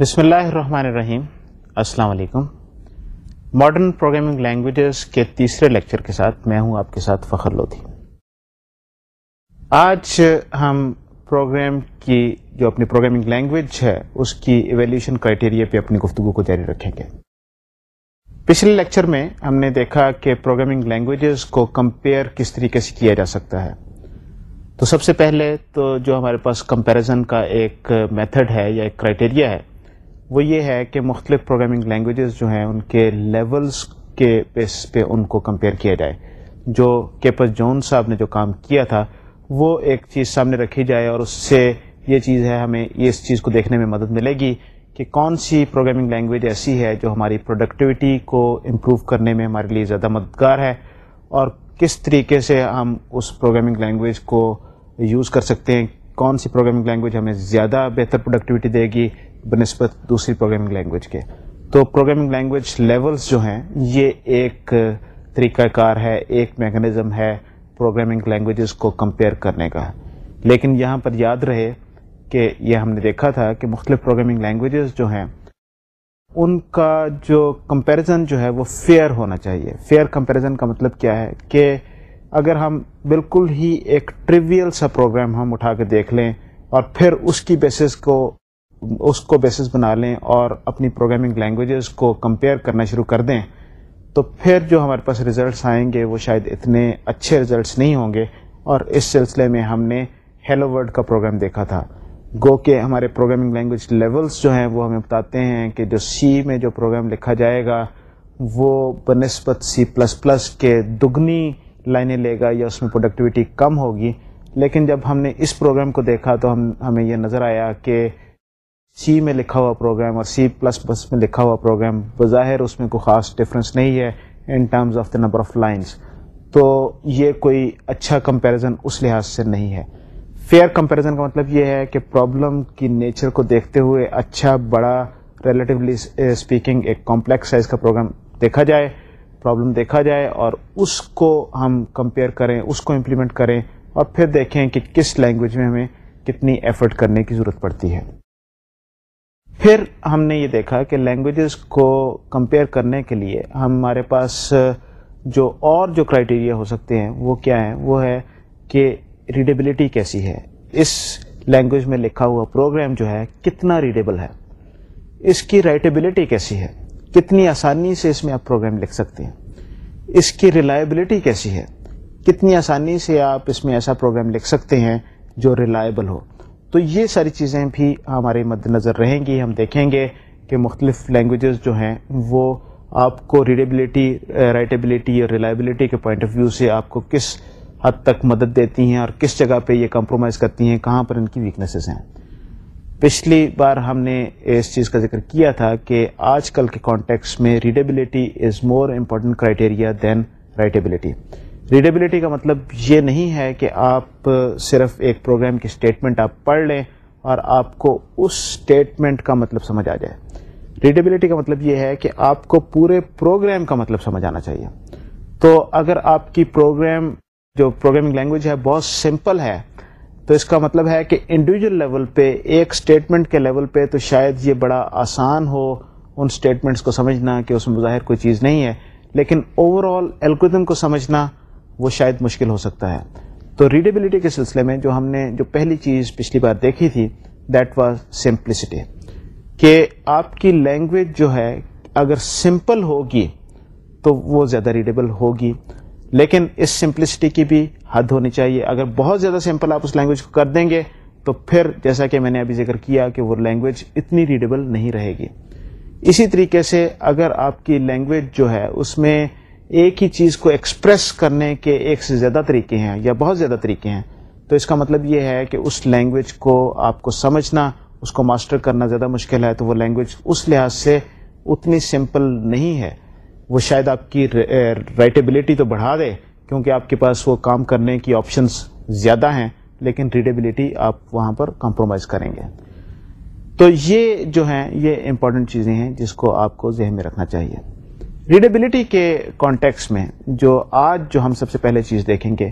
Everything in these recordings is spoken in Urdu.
بسم اللہ الرحمن الرحیم السلام علیکم ماڈرن پروگرامنگ لینگویجز کے تیسرے لیکچر کے ساتھ میں ہوں آپ کے ساتھ فخر لودھی آج ہم پروگرام کی جو اپنی پروگرامنگ لینگویج ہے اس کی ایویلیوشن کرائٹیریا پہ اپنی گفتگو کو جاری رکھیں گے پچھلے لیکچر میں ہم نے دیکھا کہ پروگرامنگ لینگویجز کو کمپیئر کس طریقے سے کیا جا سکتا ہے تو سب سے پہلے تو جو ہمارے پاس کمپیریزن کا ایک میتھڈ ہے یا ایک کرائٹیریا ہے وہ یہ ہے کہ مختلف پروگرامنگ لینگویجز جو ہیں ان کے لیولز کے بیس پہ ان کو کمپیئر کیا جائے جو کیپس جون صاحب نے جو کام کیا تھا وہ ایک چیز سامنے رکھی جائے اور اس سے یہ چیز ہے ہمیں یہ اس چیز کو دیکھنے میں مدد ملے گی کہ کون سی پروگرامنگ لینگویج ایسی ہے جو ہماری پروڈکٹیوٹی کو امپروو کرنے میں ہمارے لیے زیادہ مددگار ہے اور کس طریقے سے ہم اس پروگرامنگ لینگویج کو یوز کر سکتے ہیں کون سی پروگرامنگ لینگویج ہمیں زیادہ بہتر پروڈکٹیوٹی دے گی بہ نسبت دوسری پروگرامنگ لینگویج کے تو پروگرامنگ لینگویج لیولس جو ہیں یہ ایک طریقہ کار ہے ایک میکنزم ہے پروگرامنگ لینگویجز کو کمپیئر کرنے کا لیکن یہاں پر یاد رہے کہ یہ ہم نے دیکھا تھا کہ مختلف پروگرامنگ لینگویجز جو ہیں ان کا جو کمپیریزن جو ہے وہ فیئر ہونا چاہیے فیئر کمپیریزن کا مطلب کیا ہے کہ اگر ہم بالکل ہی ایک ٹریویل سا پروگرام ہم اٹھا کے دیکھ لیں اور پھر اس کی بیسس کو اس کو بیسس بنا لیں اور اپنی پروگرامنگ لینگویجز کو کمپیئر کرنا شروع کر دیں تو پھر جو ہمارے پاس ریزلٹس آئیں گے وہ شاید اتنے اچھے ریزلٹس نہیں ہوں گے اور اس سلسلے میں ہم نے ہیلو ورلڈ کا پروگرام دیکھا تھا گو کہ ہمارے پروگرامنگ لینگویج لیولز جو ہیں وہ ہمیں بتاتے ہیں کہ جو سی میں جو پروگرام لکھا جائے گا وہ بنسبت سی پلس پلس کے دگنی لائنیں لے گا یا اس میں پروڈکٹیوٹی کم ہوگی لیکن جب ہم نے اس پروگرام کو دیکھا تو ہم ہمیں یہ نظر آیا کہ سی میں لکھا ہوا پروگرام اور سی پلس پلس میں لکھا ہوا پروگرام بظاہر اس میں کوئی خاص ڈفرینس نہیں ہے in terms of the number of lines تو یہ کوئی اچھا کمپیریزن اس لحاظ سے نہیں ہے فیئر کمپیریزن کا مطلب یہ ہے کہ پرابلم کی نیچر کو دیکھتے ہوئے اچھا بڑا ریلیٹیولی اسپیکنگ ایک کمپلیکس سائز کا پروگرام دیکھا جائے پرابلم دیکھا جائے اور اس کو ہم کمپیئر کریں اس کو امپلیمنٹ کریں اور پھر دیکھیں کہ کس لینگویج میں ہمیں کتنی ایفرٹ کرنے کی ضرورت پڑتی ہے پھر ہم نے یہ دیکھا کہ لینگویجز کو کمپیئر کرنے کے لیے ہمارے پاس جو اور جو کرائٹیریا ہو سکتے ہیں وہ کیا ہیں وہ ہے کہ ریڈیبلٹی کیسی ہے اس لینگویج میں لکھا ہوا پروگرام جو ہے کتنا ریڈیبل ہے اس کی رائٹیبلٹی کیسی ہے کتنی آسانی سے اس میں آپ پروگرام لکھ سکتے ہیں اس کی ریلائبلٹی کیسی ہے کتنی آسانی سے آپ اس میں ایسا پروگرام لکھ سکتے ہیں جو ریلائبل ہو تو یہ ساری چیزیں بھی ہمارے مد نظر رہیں گی ہم دیکھیں گے کہ مختلف لینگویجز جو ہیں وہ آپ کو ریڈیبلٹی رائٹیبلٹی اور ریلائبلٹی کے پوائنٹ آف ویو سے آپ کو کس حد تک مدد دیتی ہیں اور کس جگہ پہ یہ کمپرومائز کرتی ہیں کہاں پر ان کی ویکنیسز ہیں پچھلی بار ہم نے اس چیز کا ذکر کیا تھا کہ آج کل کے کانٹیکس میں readability is more important criteria than writability readability کا مطلب یہ نہیں ہے کہ آپ صرف ایک پروگرام کی اسٹیٹمنٹ آپ پڑھ لیں اور آپ کو اس اسٹیٹمنٹ کا مطلب سمجھ آ جائے ریڈیبلٹی کا مطلب یہ ہے کہ آپ کو پورے پروگرام کا مطلب سمجھ آنا چاہیے تو اگر آپ کی پروگرام جو پروگرامنگ لینگویج ہے بہت سمپل ہے تو اس کا مطلب ہے کہ انڈیویجول لیول پہ ایک اسٹیٹمنٹ کے لیول پہ تو شاید یہ بڑا آسان ہو ان اسٹیٹمنٹس کو سمجھنا کہ اس میں ظاہر کوئی چیز نہیں ہے لیکن اوور آل کو سمجھنا وہ شاید مشکل ہو سکتا ہے تو ریڈیبلٹی کے سلسلے میں جو ہم نے جو پہلی چیز پچھلی بار دیکھی تھی دیٹ واز سمپلسٹی کہ آپ کی لینگویج جو ہے اگر سمپل ہوگی تو وہ زیادہ ریڈیبل ہوگی لیکن اس سمپلسٹی کی بھی حد ہونی چاہیے اگر بہت زیادہ سمپل آپ اس لینگویج کو کر دیں گے تو پھر جیسا کہ میں نے ابھی ذکر کیا کہ وہ لینگویج اتنی ریڈیبل نہیں رہے گی اسی طریقے سے اگر آپ کی لینگویج جو ہے اس میں ایک ہی چیز کو ایکسپریس کرنے کے ایک سے زیادہ طریقے ہیں یا بہت زیادہ طریقے ہیں تو اس کا مطلب یہ ہے کہ اس لینگویج کو آپ کو سمجھنا اس کو ماسٹر کرنا زیادہ مشکل ہے تو وہ لینگویج اس لحاظ سے اتنی سمپل نہیں ہے وہ شاید آپ کی رائٹیبلٹی eh, تو بڑھا دے کیونکہ آپ کے پاس وہ کام کرنے کی آپشنس زیادہ ہیں لیکن ریڈیبلٹی آپ وہاں پر کمپرومائز کریں گے تو یہ جو ہیں یہ امپورٹنٹ چیزیں ہیں جس کو آپ کو ذہن میں رکھنا چاہیے ریڈیبلٹی کے کانٹیکس میں جو آج جو ہم سب سے پہلے چیز دیکھیں گے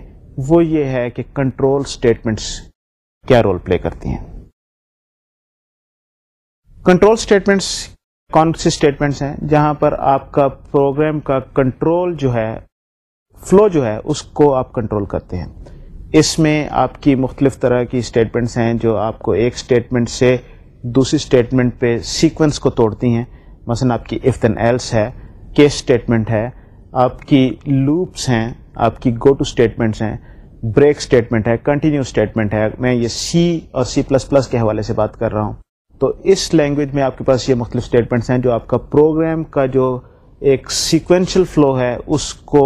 وہ یہ ہے کہ کنٹرول اسٹیٹمنٹس کیا رول پلے کرتی ہیں کنٹرول اسٹیٹمنٹس کون سی اسٹیٹمنٹس ہیں جہاں پر آپ کا پروگرام کا کنٹرول جو ہے فلو جو ہے اس کو آپ کنٹرول کرتے ہیں اس میں آپ کی مختلف طرح کی اسٹیٹمنٹس ہیں جو آپ کو ایک اسٹیٹمنٹ سے دوسری اسٹیٹمنٹ پہ سیکوینس کو توڑتی ہیں مثلاً آپ کی افطن ایلس ہے کیس اسٹیٹمنٹ ہے آپ کی لوپس ہیں آپ کی گو ٹو اسٹیٹمنٹس ہیں بریک اسٹیٹمنٹ ہے کنٹینیو اسٹیٹمنٹ ہے میں یہ سی اور سی پلس پلس کے حوالے سے بات کر رہا ہوں تو اس لینگویج میں آپ کے پاس یہ مختلف اسٹیٹمنٹس ہیں جو آپ کا پروگرام کا جو ایک سیکوینشل فلو ہے اس کو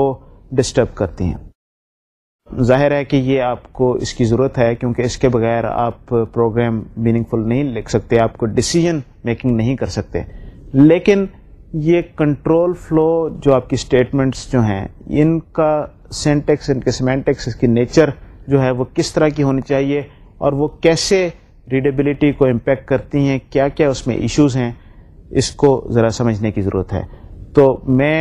ڈسٹرب کرتی ہیں ظاہر ہے کہ یہ آپ کو اس کی ضرورت ہے کیونکہ اس کے بغیر آپ پروگرام میننگ فل نہیں لکھ سکتے آپ کو ڈسیزن میکنگ نہیں کر سکتے لیکن یہ کنٹرول فلو جو آپ کی اسٹیٹمنٹس جو ہیں ان کا سینٹیکس ان کے سیمینٹیکس اس کی نیچر جو ہے وہ کس طرح کی ہونی چاہیے اور وہ کیسے ریڈیبلٹی کو امپیکٹ کرتی ہیں کیا کیا اس میں ایشوز ہیں اس کو ذرا سمجھنے کی ضرورت ہے تو میں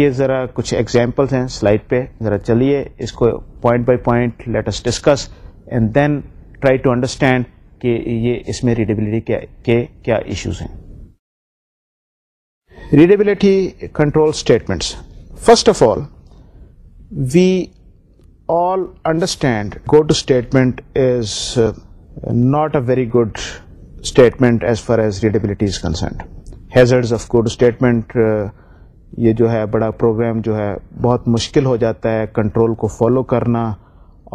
یہ ذرا کچھ ایگزامپلس ہیں سلائڈ پہ ذرا چلیے اس کو point by point let's discuss and then try to understand کہ یہ اس میں ریڈیبلٹی کے کیا ایشوز ہیں readability control statements first of all we all understand good statement is not a very good statement as far as readability is concerned hazards of good statement یہ جو ہے بڑا پروگرام جو ہے بہت مشکل ہو جاتا ہے کنٹرول کو فالو کرنا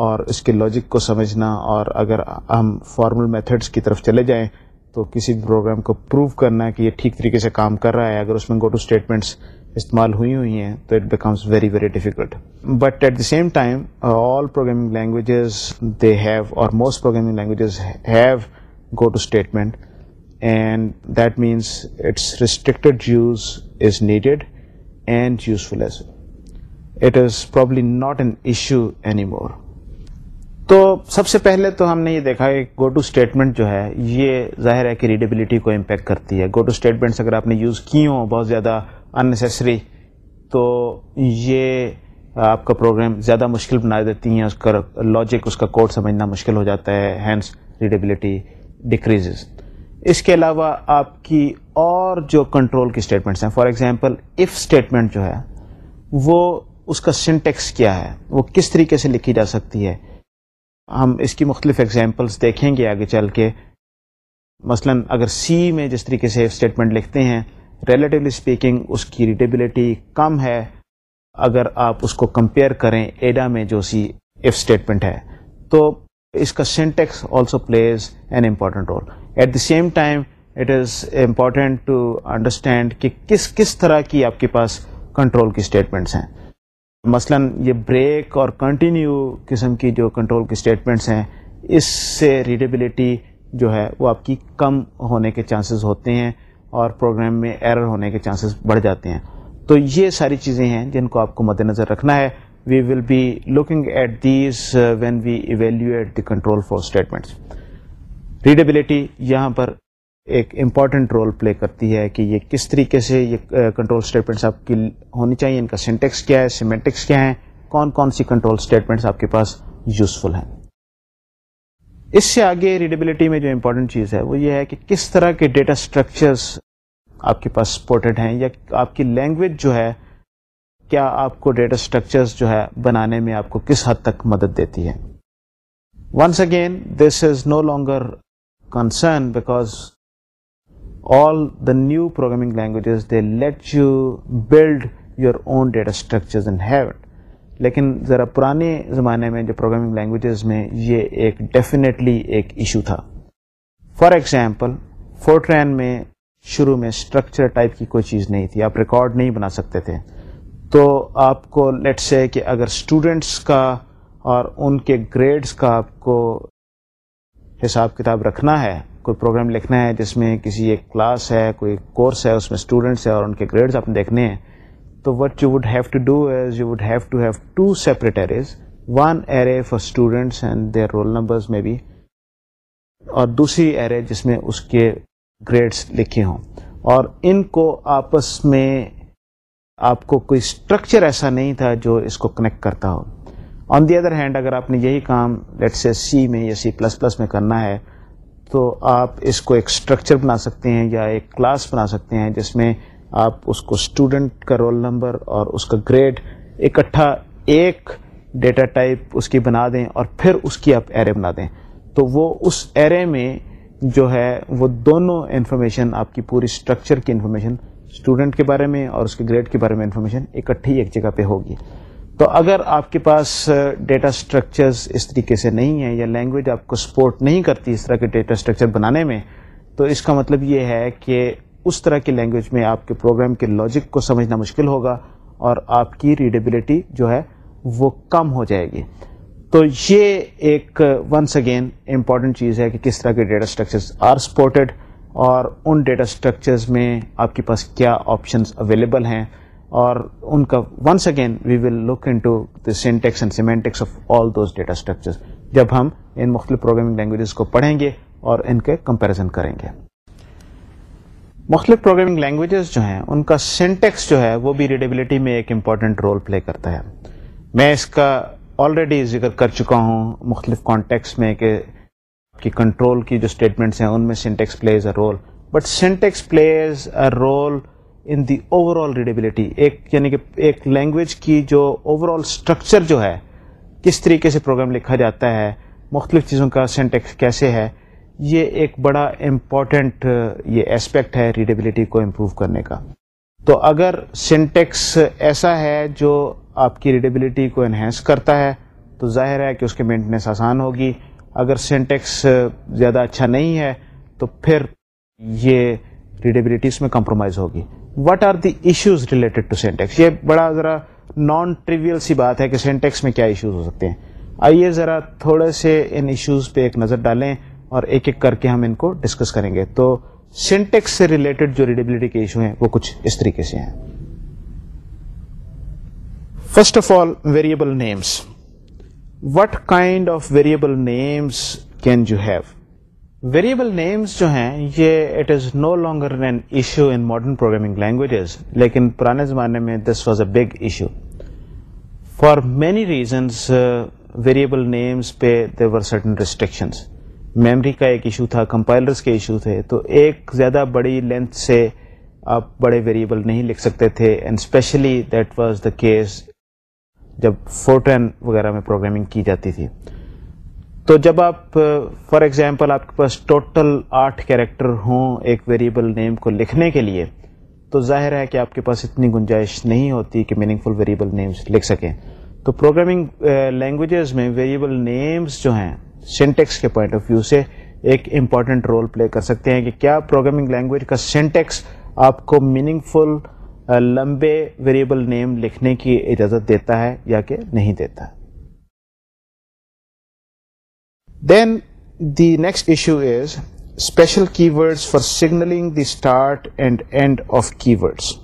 اور اس کے لاجک کو سمجھنا اور اگر ہم فارمل میتھڈس کی طرف چلے جائیں تو کسی بھی پروگرام کو پروو کرنا ہے کہ یہ ٹھیک طریقے سے کام کر رہا ہے اگر اس میں گو ٹو اسٹیٹمنٹس استعمال ہوئی ہوئی ہیں تو it becomes very very difficult but at the same time all programming languages they have or most programming languages have go to statement and that means it's restricted use as needed and useful as it is probably not an issue any more تو سب سے پہلے تو ہم نے یہ دیکھا کہ گو ٹو اسٹیٹمنٹ جو ہے یہ ظاہر ہے کہ ریڈیبلٹی کو امپیکٹ کرتی ہے گو ٹو اسٹیٹمنٹس اگر آپ نے یوز کی ہوں بہت زیادہ ان تو یہ آپ کا پروگرام زیادہ مشکل بنا دیتی ہیں اس کا لاجک اس کا کوڈ سمجھنا مشکل ہو جاتا ہے ہینڈس ریڈیبلٹی ڈکریزز اس کے علاوہ آپ کی اور جو کنٹرول کی اسٹیٹمنٹس ہیں فار ایگزامپل اف اسٹیٹمنٹ جو ہے وہ اس کا سنٹیکس کیا ہے وہ کس طریقے سے لکھی جا سکتی ہے ہم اس کی مختلف ایگزامپلس دیکھیں گے آگے چل کے مثلا اگر سی میں جس طریقے سے اسٹیٹمنٹ لکھتے ہیں ریلیٹیولی اسپیکنگ اس کی ریڈیبلٹی کم ہے اگر آپ اس کو کمپیئر کریں ایڈا میں جو سی ایف اسٹیٹمنٹ ہے تو اس کا syntax also plays an important role at the same time it is important to understand کہ کس کس طرح کی آپ کے پاس کنٹرول کی اسٹیٹمنٹس ہیں مثلا یہ بریک اور کنٹینیو قسم کی جو کنٹرول کی اسٹیٹمنٹس ہیں اس سے ریڈیبلٹی جو ہے وہ آپ کی کم ہونے کے چانسز ہوتے ہیں اور پروگرام میں ایرر ہونے کے چانسز بڑھ جاتے ہیں تو یہ ساری چیزیں ہیں جن کو آپ کو مد نظر رکھنا ہے we will be looking at these when we evaluate at the control for statements readability یہاں پر ایک امپورٹنٹ رول پلے کرتی ہے کہ یہ کس طریقے سے یہ کنٹرول اسٹیٹمنٹس آپ کی ہونی چاہیے ان کا سینٹیکس کیا ہے سیمیٹکس کیا ہیں کون کون سی کنٹرول اسٹیٹمنٹس آپ کے پاس یوزفل ہیں اس سے آگے ریڈیبلٹی میں جو امپورٹنٹ چیز ہے وہ یہ ہے کہ کس طرح کے ڈیٹا اسٹرکچرس آپ کے پاس سپورٹڈ ہیں یا آپ کی لینگویج جو ہے کیا آپ کو ڈیٹا اسٹرکچرس جو ہے بنانے میں آپ کو کس حد تک مدد دیتی ہے once again this is no longer concern because all the new programming languages they let you build your own data structures and have it لیکن ذرا پرانے زمانے میں جو پروگرامنگ لینگویجز میں یہ ایک ڈیفینیٹلی ایک ایشو تھا فار ایگزامپل فورٹرین میں شروع میں اسٹرکچر ٹائپ کی کوئی چیز نہیں تھی آپ ریکارڈ نہیں بنا سکتے تھے تو آپ کو لیٹ سے کہ اگر اسٹوڈنٹس کا اور ان کے گریڈس کا آپ کو حساب کتاب رکھنا ہے کوئی پروگرام لکھنا ہے جس میں کسی ایک کلاس ہے کوئی کورس ہے اس میں اسٹوڈنٹس ہے اور ان کے گریڈس آپ نے دیکھنے ہیں تو what you would have to do is you would have to have to separate arrays one array for students and their roll numbers میں بھی اور دوسری ایرے جس میں اس کے گریڈس لکھے ہوں اور ان کو آپس میں آپ کو کوئی اسٹرکچر ایسا نہیں تھا جو اس کو کنیکٹ کرتا ہو آن دی ادر ہینڈ اگر آپ نے یہی کام لیٹ سے سی میں یا سی پلس پلس میں کرنا ہے تو آپ اس کو ایک اسٹرکچر بنا سکتے ہیں یا ایک کلاس بنا سکتے ہیں جس میں آپ اس کو اسٹوڈنٹ کا رول نمبر اور اس کا گریڈ اکٹھا ایک ڈیٹا ٹائپ اس کی بنا دیں اور پھر اس کی آپ ایرے بنا دیں تو وہ اس ایرے میں جو ہے وہ دونوں انفارمیشن آپ کی پوری اسٹرکچر کی انفارمیشن اسٹوڈنٹ کے بارے میں اور اس کے گریڈ کے بارے میں انفارمیشن اکٹھی ایک جگہ پہ ہوگی تو اگر آپ کے پاس ڈیٹا اسٹرکچرز اس طریقے سے نہیں ہیں یا لینگویج آپ کو سپورٹ نہیں کرتی اس طرح کے ڈیٹا اسٹرکچر بنانے میں تو اس کا مطلب یہ ہے کہ اس طرح کی لینگویج میں آپ کے پروگرام کے لاجک کو سمجھنا مشکل ہوگا اور آپ کی ریڈیبلٹی جو ہے وہ کم ہو جائے گی تو یہ ایک ونس اگین امپورٹنٹ چیز ہے کہ کس طرح کے ڈیٹا اسٹرکچرز آر سپورٹڈ اور ان ڈیٹا اسٹرکچرز میں آپ کے پاس کیا آپشنز اویلیبل ہیں اور ان کا once again we will look in to the syntax and semantics of all those data structure جب ہم ان مختلف پروگرامنگ لینگویجز کو پڑھیں گے اور ان کے کمپیریزن کریں گے مختلف پروگرامنگ لینگویجز جو ہیں ان کا سینٹیکس جو ہے وہ بھی ریڈیبلٹی میں ایک امپورٹنٹ رول پلے کرتا ہے میں اس کا آلریڈی ذکر کر چکا ہوں مختلف کانٹیکس میں کہ کی کنٹرول کی جو اسٹیٹمنٹس ہیں ان میں syntax plays a role but syntax plays a role in the overall readability ایک یعنی کہ ایک لینگویج کی جو اوور آل اسٹرکچر جو ہے کس طریقے سے پروگرام لکھا جاتا ہے مختلف چیزوں کا سینٹیکس کیسے ہے یہ ایک بڑا امپورٹنٹ یہ اسپیکٹ ہے ریڈیبلٹی کو امپروو کرنے کا تو اگر سینٹیکس ایسا ہے جو آپ کی ریڈیبلٹی کو انہینس کرتا ہے تو ظاہر ہے کہ اس کی مینٹننس آسان ہوگی اگر سینٹیکس زیادہ اچھا نہیں ہے تو پھر یہ ریڈیبلٹی اس میں کمپرومائز ہوگی what are the issues related to syntax یہ بڑا ذرا نان ٹریویل سی بات ہے کہ سینٹیکس میں کیا ایشوز ہو سکتے ہیں آئیے ذرا تھوڑے سے ان ایشوز پہ ایک نظر ڈالیں اور ایک ایک کر کے ہم ان کو ڈسکس کریں گے تو سینٹیکس سے ریلیٹڈ جو ریڈیبلٹی کے ایشو ہیں وہ کچھ اس طریقے سے ہیں first of all variable names what kind of variable names can you have variable names جو ہیں یہ it is no longer an issue in modern programming languages لیکن پرانے زمانے میں this was a big issue for many reasons variable names پہ دیور سرٹن ریسٹرکشنس میمری کا ایک ایشو تھا کمپائلرس کے ایشو تھے تو ایک زیادہ بڑی لینتھ سے آپ بڑے ویریبل نہیں لکھ سکتے تھے and especially that was the case جب فورٹین وغیرہ میں پروگرامنگ کی جاتی تھی تو جب آپ فار ایگزامپل آپ کے پاس ٹوٹل آٹھ کیریکٹر ہوں ایک ویریبل نیم کو لکھنے کے لیے تو ظاہر ہے کہ آپ کے پاس اتنی گنجائش نہیں ہوتی کہ میننگ فل ویریبل نیمس لکھ سکیں تو پروگرامنگ لینگویجز eh, میں ویریبل نیمس جو ہیں سینٹیکس کے پوائنٹ آف ویو سے ایک امپارٹینٹ رول پلے کر سکتے ہیں کہ کیا پروگرامنگ لینگویج کا سینٹیکس آپ کو میننگ فل eh, لمبے ویریبل نیم لکھنے کی اجازت دیتا ہے یا کہ نہیں دیتا ہے Then the next issue is special keywords for signaling the start and end of keywords.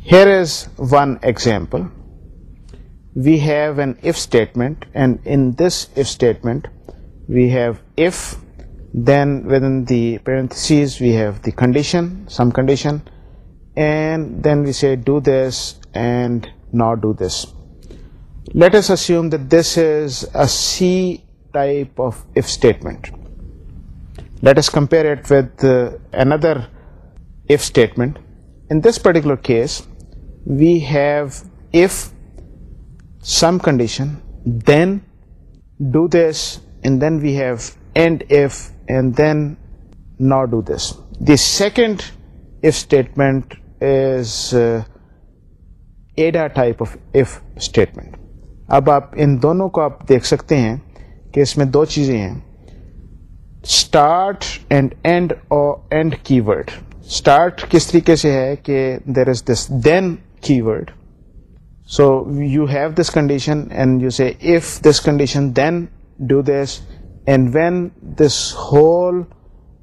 Here is one example. We have an if statement, and in this if statement we have if, then within the parentheses we have the condition, some condition, and then we say do this and not do this. Let us assume that this is a C this particular case we have if some condition then do this end then we have end if and then not do this the second if statement is Ada type of if statement اب آپ ان دونوں کو آپ دیکھ سکتے ہیں کہ اس میں دو چیزیں ہیں اسٹارٹ اینڈ اینڈ اور اینڈ کی ورڈ اسٹارٹ کس طریقے سے ہے کہ دیر is this then keyword so you have this condition and you see if this condition then do this and when this whole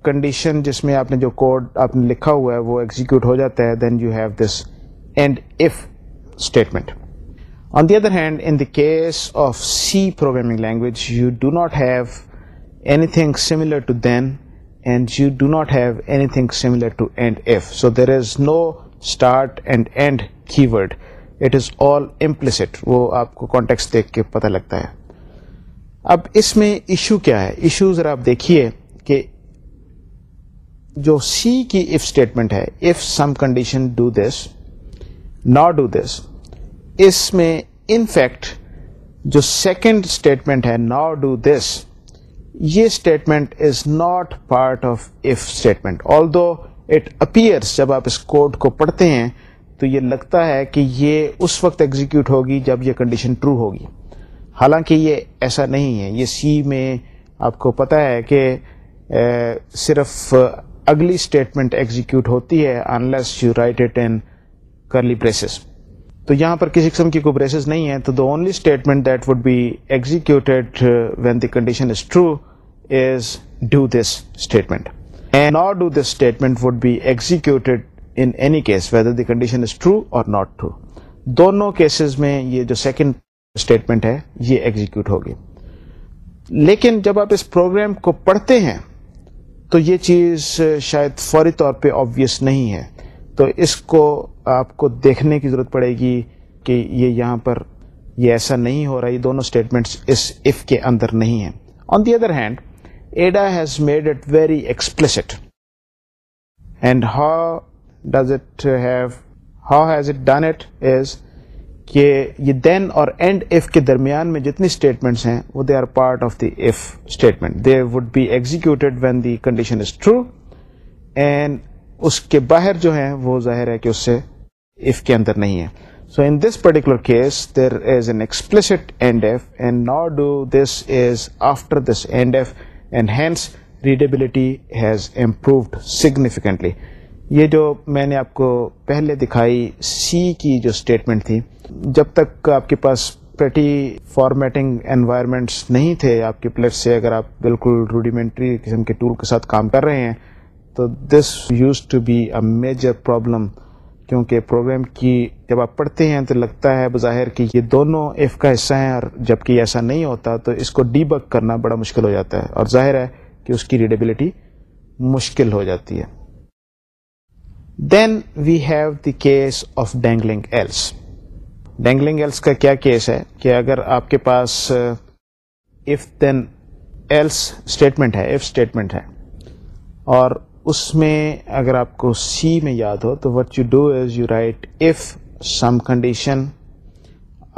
condition جس میں آپ نے جو کوڈ آپ نے لکھا ہوا ہے وہ ایگزیکیوٹ ہو جاتا ہے then you have this end if statement the other hand in the case of C programming language you do not have anything similar to then and you do not have anything similar keyword it is all implicit وہ آپ کو کانٹیکس دیکھ کے پتہ لگتا ہے اب اس میں ایشو کیا ہے ایشو ذرا آپ دیکھیے کہ جو سی کی اف اسٹیٹمنٹ ہے if some condition do this not do this اس میں ان فیکٹ جو سیکنڈ اسٹیٹمنٹ ہے ناؤ ڈو دس یہ statement is not part of if statement although it appears جب آپ اس کوڈ کو پڑھتے ہیں تو یہ لگتا ہے کہ یہ اس وقت ایگزیکیوٹ ہوگی جب یہ کنڈیشن ٹرو ہوگی حالانکہ یہ ایسا نہیں ہے یہ سی میں آپ کو پتا ہے کہ صرف اگلی اسٹیٹمنٹ ایگزیکیوٹ ہوتی ہے unless you write it in curly braces تو یہاں پر کسی قسم کی کوئی بریسز نہیں ہے تو the only statement that would be executed when the condition is true is do this statement and not do this statement would be executed in any case whether the condition is true or not true دونوں کیسز میں یہ جو سیکنڈ اسٹیٹمنٹ ہے یہ ایگزیکٹ ہوگی لیکن جب آپ اس پروگرام کو پڑھتے ہیں تو یہ چیز uh, شاید فوری طور پہ آبویس نہیں ہے تو اس کو آپ کو دیکھنے کی ضرورت پڑے گی کہ یہ یہاں پر یہ ایسا نہیں ہو رہا یہ دونوں اسٹیٹمنٹس اس اف کے اندر نہیں ہیں on the other hand Ada has made it very explicit and how does it have how has it done it is کہ یہ دین اور اینڈ ایف کے درمیان میں جتنی اسٹیٹمنٹس ہیں وہ they are part of the if statement they would be executed when the condition is true and اس کے باہر جو ہیں وہ ظاہر ہے کہ اس سے ایف کے اندر نہیں ہے so in this particular case there is an explicit end if and not do this is after this end if hence readability has improved significantly یہ جو میں نے آپ کو پہلے دکھائی سی کی جو اسٹیٹمنٹ تھی جب تک آپ کے پاس پریٹی فارمیٹنگ انوائرمنٹس نہیں تھے آپ کے پلیٹ سے اگر آپ بالکل روڈیمنٹری قسم کے ٹول کے ساتھ کام کر رہے ہیں تو this used to be a major problem کیونکہ پروگرام کی جب آپ پڑھتے ہیں تو لگتا ہے بظاہر کہ یہ دونوں ایف کا حصہ ہیں اور جبکہ ایسا نہیں ہوتا تو اس کو ڈی بک کرنا بڑا مشکل ہو جاتا ہے اور ظاہر ہے کہ اس کی ریڈیبلٹی مشکل ہو جاتی ہے then we have the case of dangling else dangling else کا کیا کیس ہے کہ اگر آپ کے پاس ایف دین ایلس اسٹیٹمنٹ ہے ایف اسٹیٹمنٹ ہے اور اس میں اگر آپ کو سی میں یاد ہو تو what you do is you write if some condition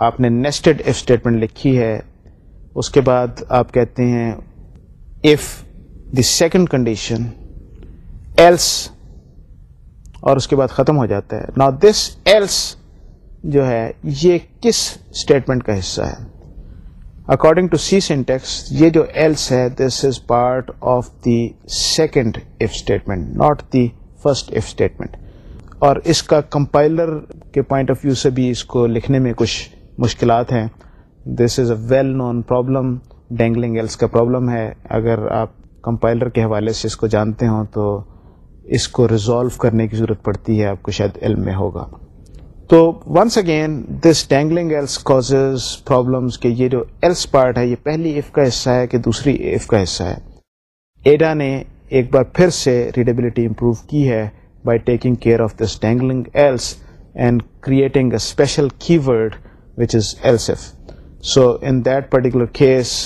آپ نے نیسٹڈ ایف اسٹیٹمنٹ لکھی ہے اس کے بعد آپ کہتے ہیں if the second condition else اور اس کے بعد ختم ہو جاتا ہے نا دس ایلس جو ہے یہ کس اسٹیٹمنٹ کا حصہ ہے اکارڈنگ ٹو سی سینٹیکس یہ جو ایلس ہے this is part of the second if statement not the first if statement اور اس کا کمپائلر کے پوائنٹ آف ویو سے بھی اس کو لکھنے میں کچھ مشکلات ہیں this is a well known problem dangling else کا پرابلم ہے اگر آپ کمپائلر کے حوالے سے اس کو جانتے ہوں تو اس کو ریزالو کرنے کی ضرورت پڑتی ہے آپ کو شاید علم میں ہوگا تو once again this dangling else cause problems کے یہ جو ایلس پارٹ ہے یہ پہلی ایف کا حصہ ہے کہ دوسری ایف کا حصہ ہے ایڈا نے ایک بار پھر سے ریڈیبلٹی امپروو کی ہے by taking care of this dangling else and creating a special keyword which is else if so in that particular case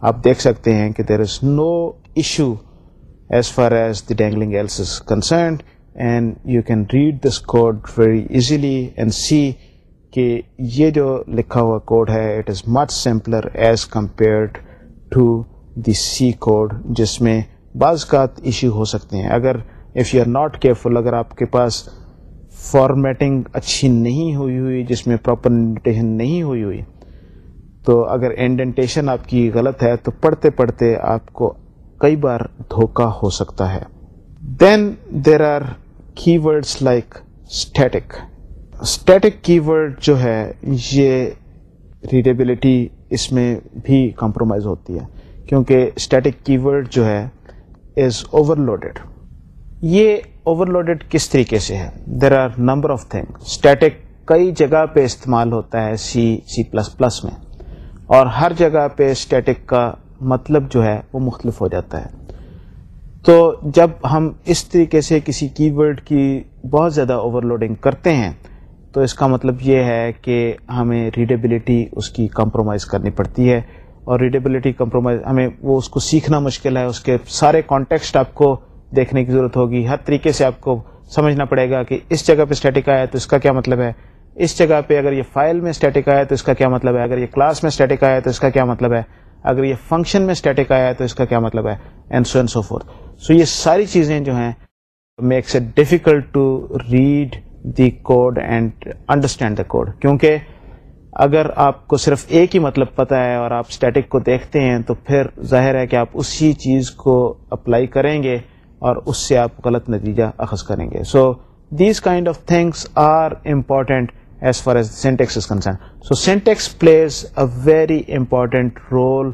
آپ دیکھ سکتے ہیں کہ there is no issue as far as the dangling else is concerned and you can read this code very easily and see کہ یہ جو لکھا ہوا کوڈ ہے it is much simpler as compared to the C code جس میں بعض کا ایشو ہو سکتے ہیں اگر if you are not careful اگر آپ کے پاس فارمیٹنگ اچھی نہیں ہوئی ہوئی جس میں پراپر پراپرٹیشن نہیں ہوئی ہوئی تو اگر اینڈنٹیشن آپ کی غلط ہے تو پڑھتے پڑھتے آپ کو کئی بار دھوکہ ہو سکتا ہے then there are keywords like static static keyword جو ہے یہ ریڈیبلٹی اس میں بھی کمپرومائز ہوتی ہے کیونکہ اسٹیٹک کی ورڈ جو ہے از اوور لوڈیڈ یہ لوڈیڈ کس طریقے سے ہے there are number of thing static کئی جگہ پہ استعمال ہوتا ہے سی سی پلس پلس میں اور ہر جگہ پہ اسٹیٹک کا مطلب جو ہے وہ مختلف ہو جاتا ہے تو جب ہم اس طریقے سے کسی کی ورڈ کی بہت زیادہ اوور لوڈنگ کرتے ہیں تو اس کا مطلب یہ ہے کہ ہمیں ریڈیبلٹی اس کی کمپرومائز کرنی پڑتی ہے اور ریڈیبلٹی کمپرومائز ہمیں وہ اس کو سیکھنا مشکل ہے اس کے سارے کانٹیکسٹ آپ کو دیکھنے کی ضرورت ہوگی ہر طریقے سے آپ کو سمجھنا پڑے گا کہ اس جگہ پہ اسٹیٹک آیا ہے تو اس کا کیا مطلب ہے اس جگہ پہ اگر یہ فائل میں اسٹیٹک آیا تو اس کا کیا مطلب ہے اگر یہ کلاس میں اسٹیٹک آیا ہے تو اس کا کیا مطلب ہے اگر یہ فنکشن میں اسٹیٹک آیا ہے تو اس کا کیا مطلب ہے سو سو سو یہ ساری چیزیں جو ہیں makes a difficult to read the code and understand the code کیونکہ اگر آپ کو صرف ایک ہی مطلب پتہ ہے اور آپ اسٹیٹک کو دیکھتے ہیں تو پھر ظاہر ہے کہ آپ اسی چیز کو اپلائی کریں گے اور اس سے آپ غلط نتیجہ اخذ کریں گے so these kind of things are important as far as syntax is concern so syntax plays a very important role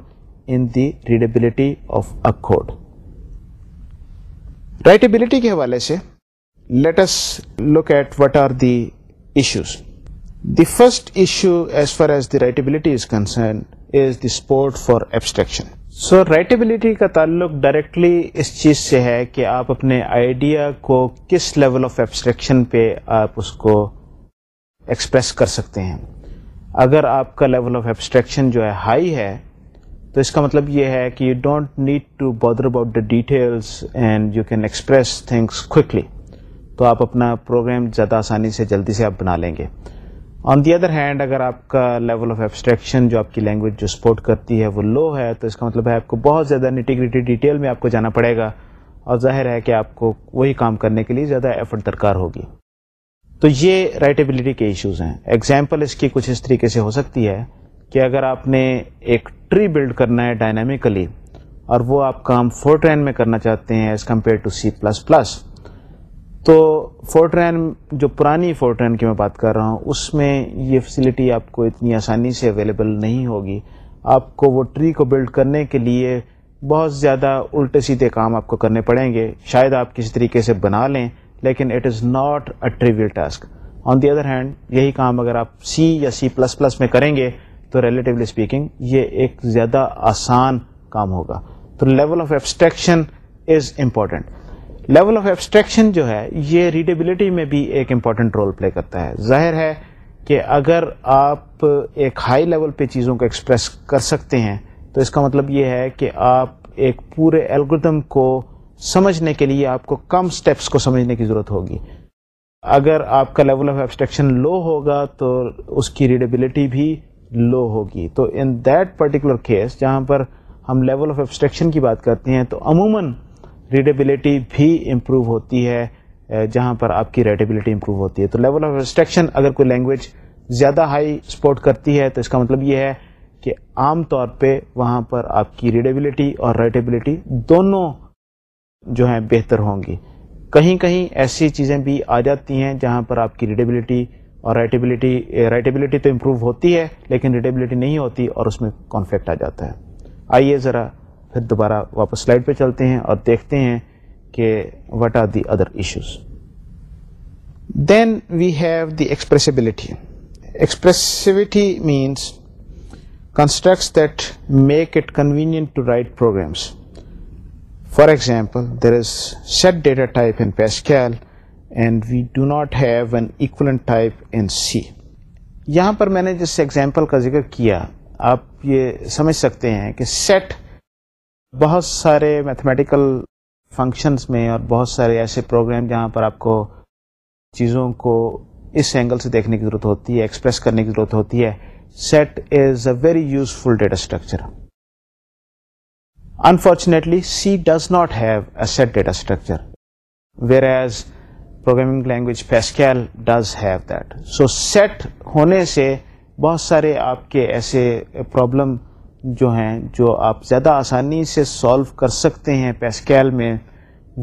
in readability of a code writability کے حوالے سے let's look at what are the issues the first issue as far as the writability is concern is the support for abstraction so writability کا تعلق ڈائریکٹلی اس چیز سے ہے کہ آپ اپنے آئیڈیا کو کس لیول آف ایبسٹریکشن پہ آپ اس کو ایکسپریس کر سکتے ہیں اگر آپ کا لیول آف ایبسٹریکشن جو ہے ہائی ہے تو اس کا مطلب یہ ہے کہ you don't need to bother about the details and you can express things quickly تو آپ اپنا پروگرام زیادہ آسانی سے جلدی سے آپ بنا لیں گے آن دی ادر ہینڈ اگر آپ کا لیول آف ایبسٹریکشن جو آپ کی لینگویج جو سپورٹ کرتی ہے وہ لو ہے تو اس کا مطلب ہے آپ کو بہت زیادہ نیٹیگریٹی ڈیٹیل میں آپ کو جانا پڑے گا اور ظاہر ہے کہ آپ کو وہی کام کرنے کے لیے زیادہ ایفرٹ درکار ہوگی تو یہ رائٹیبلٹی کے ایشوز ہیں ایگزامپل اس کی کچھ اس طریقے سے ہو سکتی ہے کہ اگر آپ نے ایک ٹری بلڈ کرنا ہے ڈائنامیکلی اور وہ آپ کام فورٹرین میں کرنا چاہتے ہیں as compare to C plus plus تو فورٹرین جو پرانی فور ٹرین کی میں بات کر رہا ہوں اس میں یہ فیسلٹی آپ کو اتنی آسانی سے اویلیبل نہیں ہوگی آپ کو وہ ٹری کو بلڈ کرنے کے لیے بہت زیادہ الٹے سیدھے کام آپ کو کرنے پڑیں گے شاید آپ کسی طریقے سے بنا لیں لیکن it is not a trivial task on the other hand یہی کام اگر آپ سی یا سی پلس پلس میں کریں گے تو ریلیٹیولی اسپیکنگ یہ ایک زیادہ آسان کام ہوگا تو level of abstraction is important level of abstraction جو ہے یہ ریڈیبلٹی میں بھی ایک امپورٹنٹ رول پلے کرتا ہے ظاہر ہے کہ اگر آپ ایک ہائی لیول پہ چیزوں کو ایکسپریس کر سکتے ہیں تو اس کا مطلب یہ ہے کہ آپ ایک پورے الگودم کو سمجھنے کے لیے آپ کو کم سٹیپس کو سمجھنے کی ضرورت ہوگی اگر آپ کا لیول آف ایبسٹریکشن لو ہوگا تو اس کی ریڈیبلٹی بھی لو ہوگی تو ان دیٹ پرٹیکولر کیس جہاں پر ہم لیول آف ایبسٹریکشن کی بات کرتے ہیں تو عموماً ریڈیبلٹی بھی امپروو ہوتی ہے جہاں پر آپ کی ریڈیبلٹی امپروو ہوتی ہے تو لیول آف ایبسٹریکشن اگر کوئی لینگویج زیادہ ہائی سپورٹ کرتی ہے تو اس کا مطلب یہ ہے کہ عام طور پہ وہاں پر آپ کی ریڈیبلٹی اور رائٹیبلٹی دونوں جو ہیں بہتر ہوں گی کہیں کہیں ایسی چیزیں بھی آ جاتی ہیں جہاں پر آپ کی ریڈیبلٹی اور رائٹیبلٹی رائٹیبلٹی eh, تو امپروو ہوتی ہے لیکن ریڈیبلٹی نہیں ہوتی اور اس میں کانفلکٹ آ جاتا ہے آئیے ذرا پھر دوبارہ واپس سلائڈ پہ چلتے ہیں اور دیکھتے ہیں کہ what are the other issues then we have the expressibility expressivity means constructs that make it convenient to write programs for example there is set data type in Pascal and we do not have an یہاں پر میں نے جس ایگزامپل کا ذکر کیا آپ یہ سمجھ سکتے ہیں کہ سیٹ بہت سارے میتھمیٹیکل فنکشنز میں اور بہت سارے ایسے پروگرام جہاں پر آپ کو چیزوں کو اس اینگل سے دیکھنے کی ضرورت ہوتی ہے ایکسپریس کرنے کی ضرورت ہوتی ہے set is a very useful data structure unfortunately C does not have a set data structure whereas programming language Pascal does have that so set ہونے سے بہت سارے آپ کے ایسے پرابلم جو ہیں جو آپ زیادہ آسانی سے سولو کر سکتے ہیں پیسکیل میں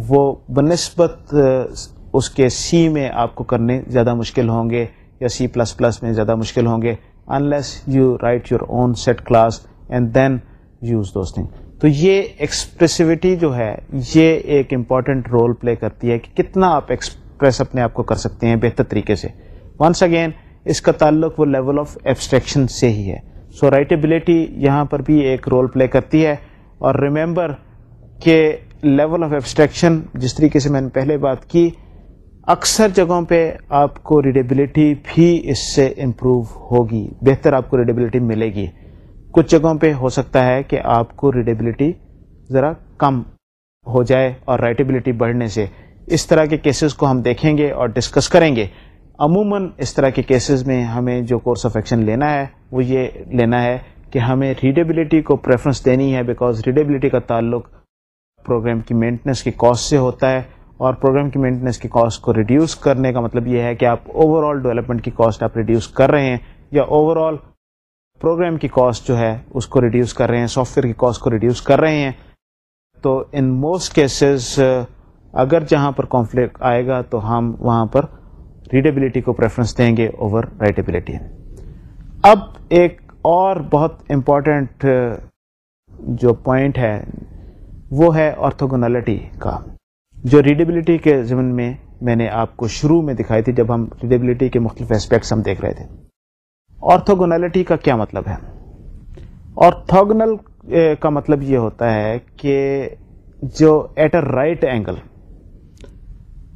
وہ بنسبت اس کے سی میں آپ کو کرنے زیادہ مشکل ہوں گے یا سی پلس پلس میں زیادہ مشکل ہوں گے unless you write your own set class and then use those thing تو یہ ایکسپریسیوٹی جو ہے یہ ایک امپورٹنٹ رول پلے کرتی ہے کہ کتنا آپ ایکسپریس اپنے آپ کو کر سکتے ہیں بہتر طریقے سے ونس اگین اس کا تعلق وہ لیول آف ایبسٹریکشن سے ہی ہے سو رائٹیبلٹی یہاں پر بھی ایک رول پلے کرتی ہے اور ریمبر کہ لیول آف ایبسٹریکشن جس طریقے سے میں نے پہلے بات کی اکثر جگہوں پہ آپ کو ریڈیبلٹی بھی اس سے امپروو ہوگی بہتر آپ کو ریڈیبلٹی ملے گی کچھ جگہوں پہ ہو سکتا ہے کہ آپ کو ریڈیبلٹی ذرا کم ہو جائے اور رائٹیبلٹی بڑھنے سے اس طرح کے کیسز کو ہم دیکھیں گے اور ڈسکس کریں گے عموماً اس طرح کے کیسز میں ہمیں جو کورس آف ایکشن لینا ہے وہ یہ لینا ہے کہ ہمیں ریڈیبلٹی کو پریفرنس دینی ہے بیکاز ریڈیبلٹی کا تعلق پروگرام کی مینٹننس کی کاسٹ سے ہوتا ہے اور پروگرام کی مینٹننس کی کاسٹ کو ریڈیوس کرنے کا مطلب یہ ہے کہ آپ اوور آل ڈیولپمنٹ کی کاسٹ آپ ریڈیوس کر رہے ہیں یا اوور آل پروگرام کی کاسٹ جو ہے اس کو ریڈیوس کر رہے ہیں سافٹ ویئر کی کاسٹ کو ریڈیوس کر رہے ہیں تو ان موسٹ کیسز اگر جہاں پر کانفلکٹ آئے گا تو ہم وہاں پر ریڈیبلٹی کو پریفرنس دیں گے اوور رائٹیبلٹی اب ایک اور بہت امپورٹنٹ جو پوائنٹ ہے وہ ہے آرتھوگنالٹی کا جو ریڈیبلٹی کے ضمن میں میں نے آپ کو شروع میں دکھائی تھی جب ہم ریڈیبلٹی کے مختلف اسپیکٹس ہم دیکھ رہے تھے آرتھوگنالٹی کا کیا مطلب ہے آرتھوگنل کا مطلب یہ ہوتا ہے کہ جو at a right angle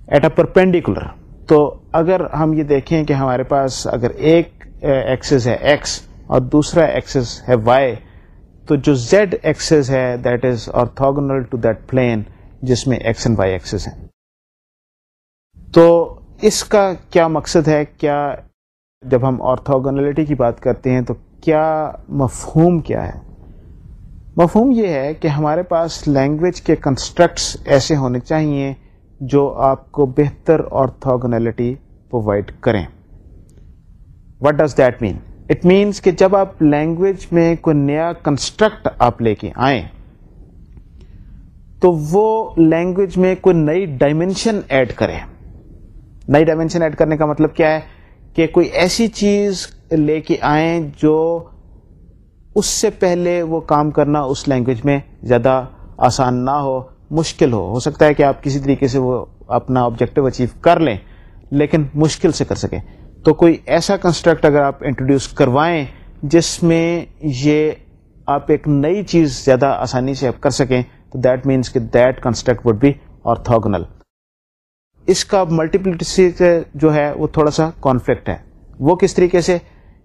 at a perpendicular تو اگر ہم یہ دیکھیں کہ ہمارے پاس اگر ایک ایکسز ہے ایکس اور دوسرا ایکسس ہے وائی تو جو زیڈ ایکسز ہے that is orthogonal to that plane جس میں ایکس اینڈ وائی ایکسز ہیں تو اس کا کیا مقصد ہے کیا جب ہم آرتھوگنلٹی کی بات کرتے ہیں تو کیا مفہوم کیا ہے مفہوم یہ ہے کہ ہمارے پاس لینگویج کے کنسٹرکٹس ایسے ہونے چاہیے جو آپ کو بہتر آرتھوگنلٹی پرووائڈ کریں what does that mean it means کہ جب آپ لینگویج میں کوئی نیا کنسٹرکٹ آپ لے کے آئیں تو وہ لینگویج میں کوئی نئی ڈائمینشن ایڈ کریں نئی ڈائمینشن ایڈ کرنے کا مطلب کیا ہے کہ کوئی ایسی چیز لے کے آئیں جو اس سے پہلے وہ کام کرنا اس لینگویج میں زیادہ آسان نہ ہو مشکل ہو ہو سکتا ہے کہ آپ کسی طریقے سے وہ اپنا آبجیکٹو اچیو کر لیں لیکن مشکل سے کر سکیں تو کوئی ایسا کنسٹرکٹ اگر آپ انٹروڈیوس کروائیں جس میں یہ آپ ایک نئی چیز زیادہ آسانی سے آپ کر سکیں تو دیٹ مینس کہ that construct would be orthogonal اس کا ملٹیپلٹی جو ہے وہ تھوڑا سا کانفلکٹ ہے وہ کس طریقے سے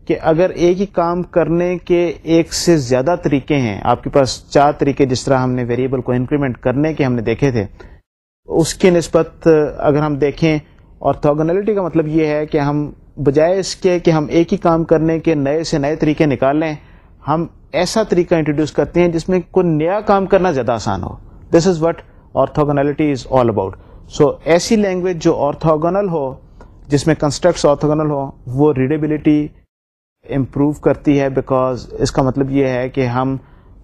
کہ اگر ایک ہی کام کرنے کے ایک سے زیادہ طریقے ہیں آپ کے پاس چار طریقے جس طرح ہم نے ویریبل کو انکریمنٹ کرنے کے ہم نے دیکھے تھے اس کی نسبت اگر ہم دیکھیں تھوگنالٹی کا مطلب یہ ہے کہ ہم بجائے اس کے کہ ہم ایک ہی کام کرنے کے نئے سے نئے طریقے نکال لیں ہم ایسا طریقہ انٹروڈیوس کرتے ہیں جس میں کوئی نیا کام کرنا زیادہ آسان ہو this is what orthogonality is all about so so, ایسی لینگویج جو آرتھوگنل ہو جس میں کنسٹرکٹس آرتھوگنل ہو وہ ریڈیبلٹی امپروو کرتی ہے بیکاز اس کا مطلب یہ ہے کہ ہم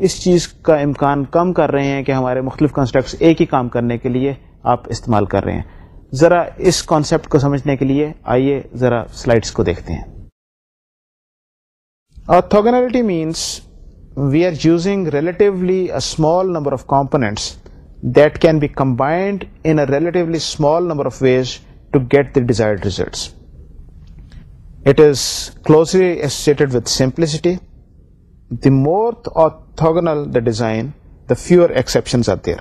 اس چیز کا امکان کم کر رہے ہیں کہ ہمارے مختلف کنسٹرکٹس ایک ہی کام کرنے کے لیے آپ استعمال کر رہے ہیں ذرا اس کانسیپٹ کو سمجھنے کے لیے آئیے ذرا سلائڈس کو دیکھتے ہیں orthogonality means we are using relatively small number of components that can be combined in a relatively small number of ways to get the desired results. It is closely associated with simplicity. The more orthogonal the design, the fewer exceptions are there.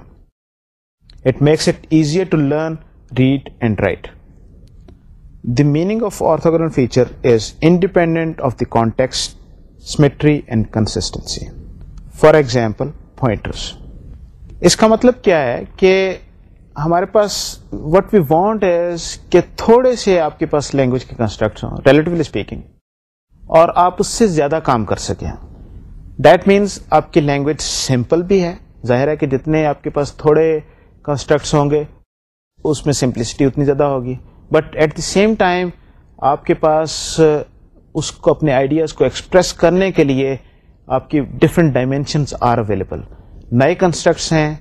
It makes it easier to learn, read and write. The meaning of orthogonal feature is independent of the context, symmetry and consistency. For example, pointers. اس کا مطلب کیا ہے کہ ہمارے پاس وٹ وی وانٹ ایز کہ تھوڑے سے آپ کے پاس لینگویج کے کنسٹرکٹس ہوں ریلیٹولی اسپیکنگ اور آپ اس سے زیادہ کام کر سکیں دیٹ مینس آپ کی لینگویج سمپل بھی ہے ظاہر ہے کہ جتنے آپ کے پاس تھوڑے کنسٹرکٹس ہوں گے اس میں سمپلسٹی اتنی زیادہ ہوگی but at the same time آپ کے پاس اس کو اپنے آئیڈیاز کو ایکسپریس کرنے کے لیے آپ کی ڈفرینٹ ڈائمینشنس آر اویلیبل نئے کنسٹرکٹس ہیں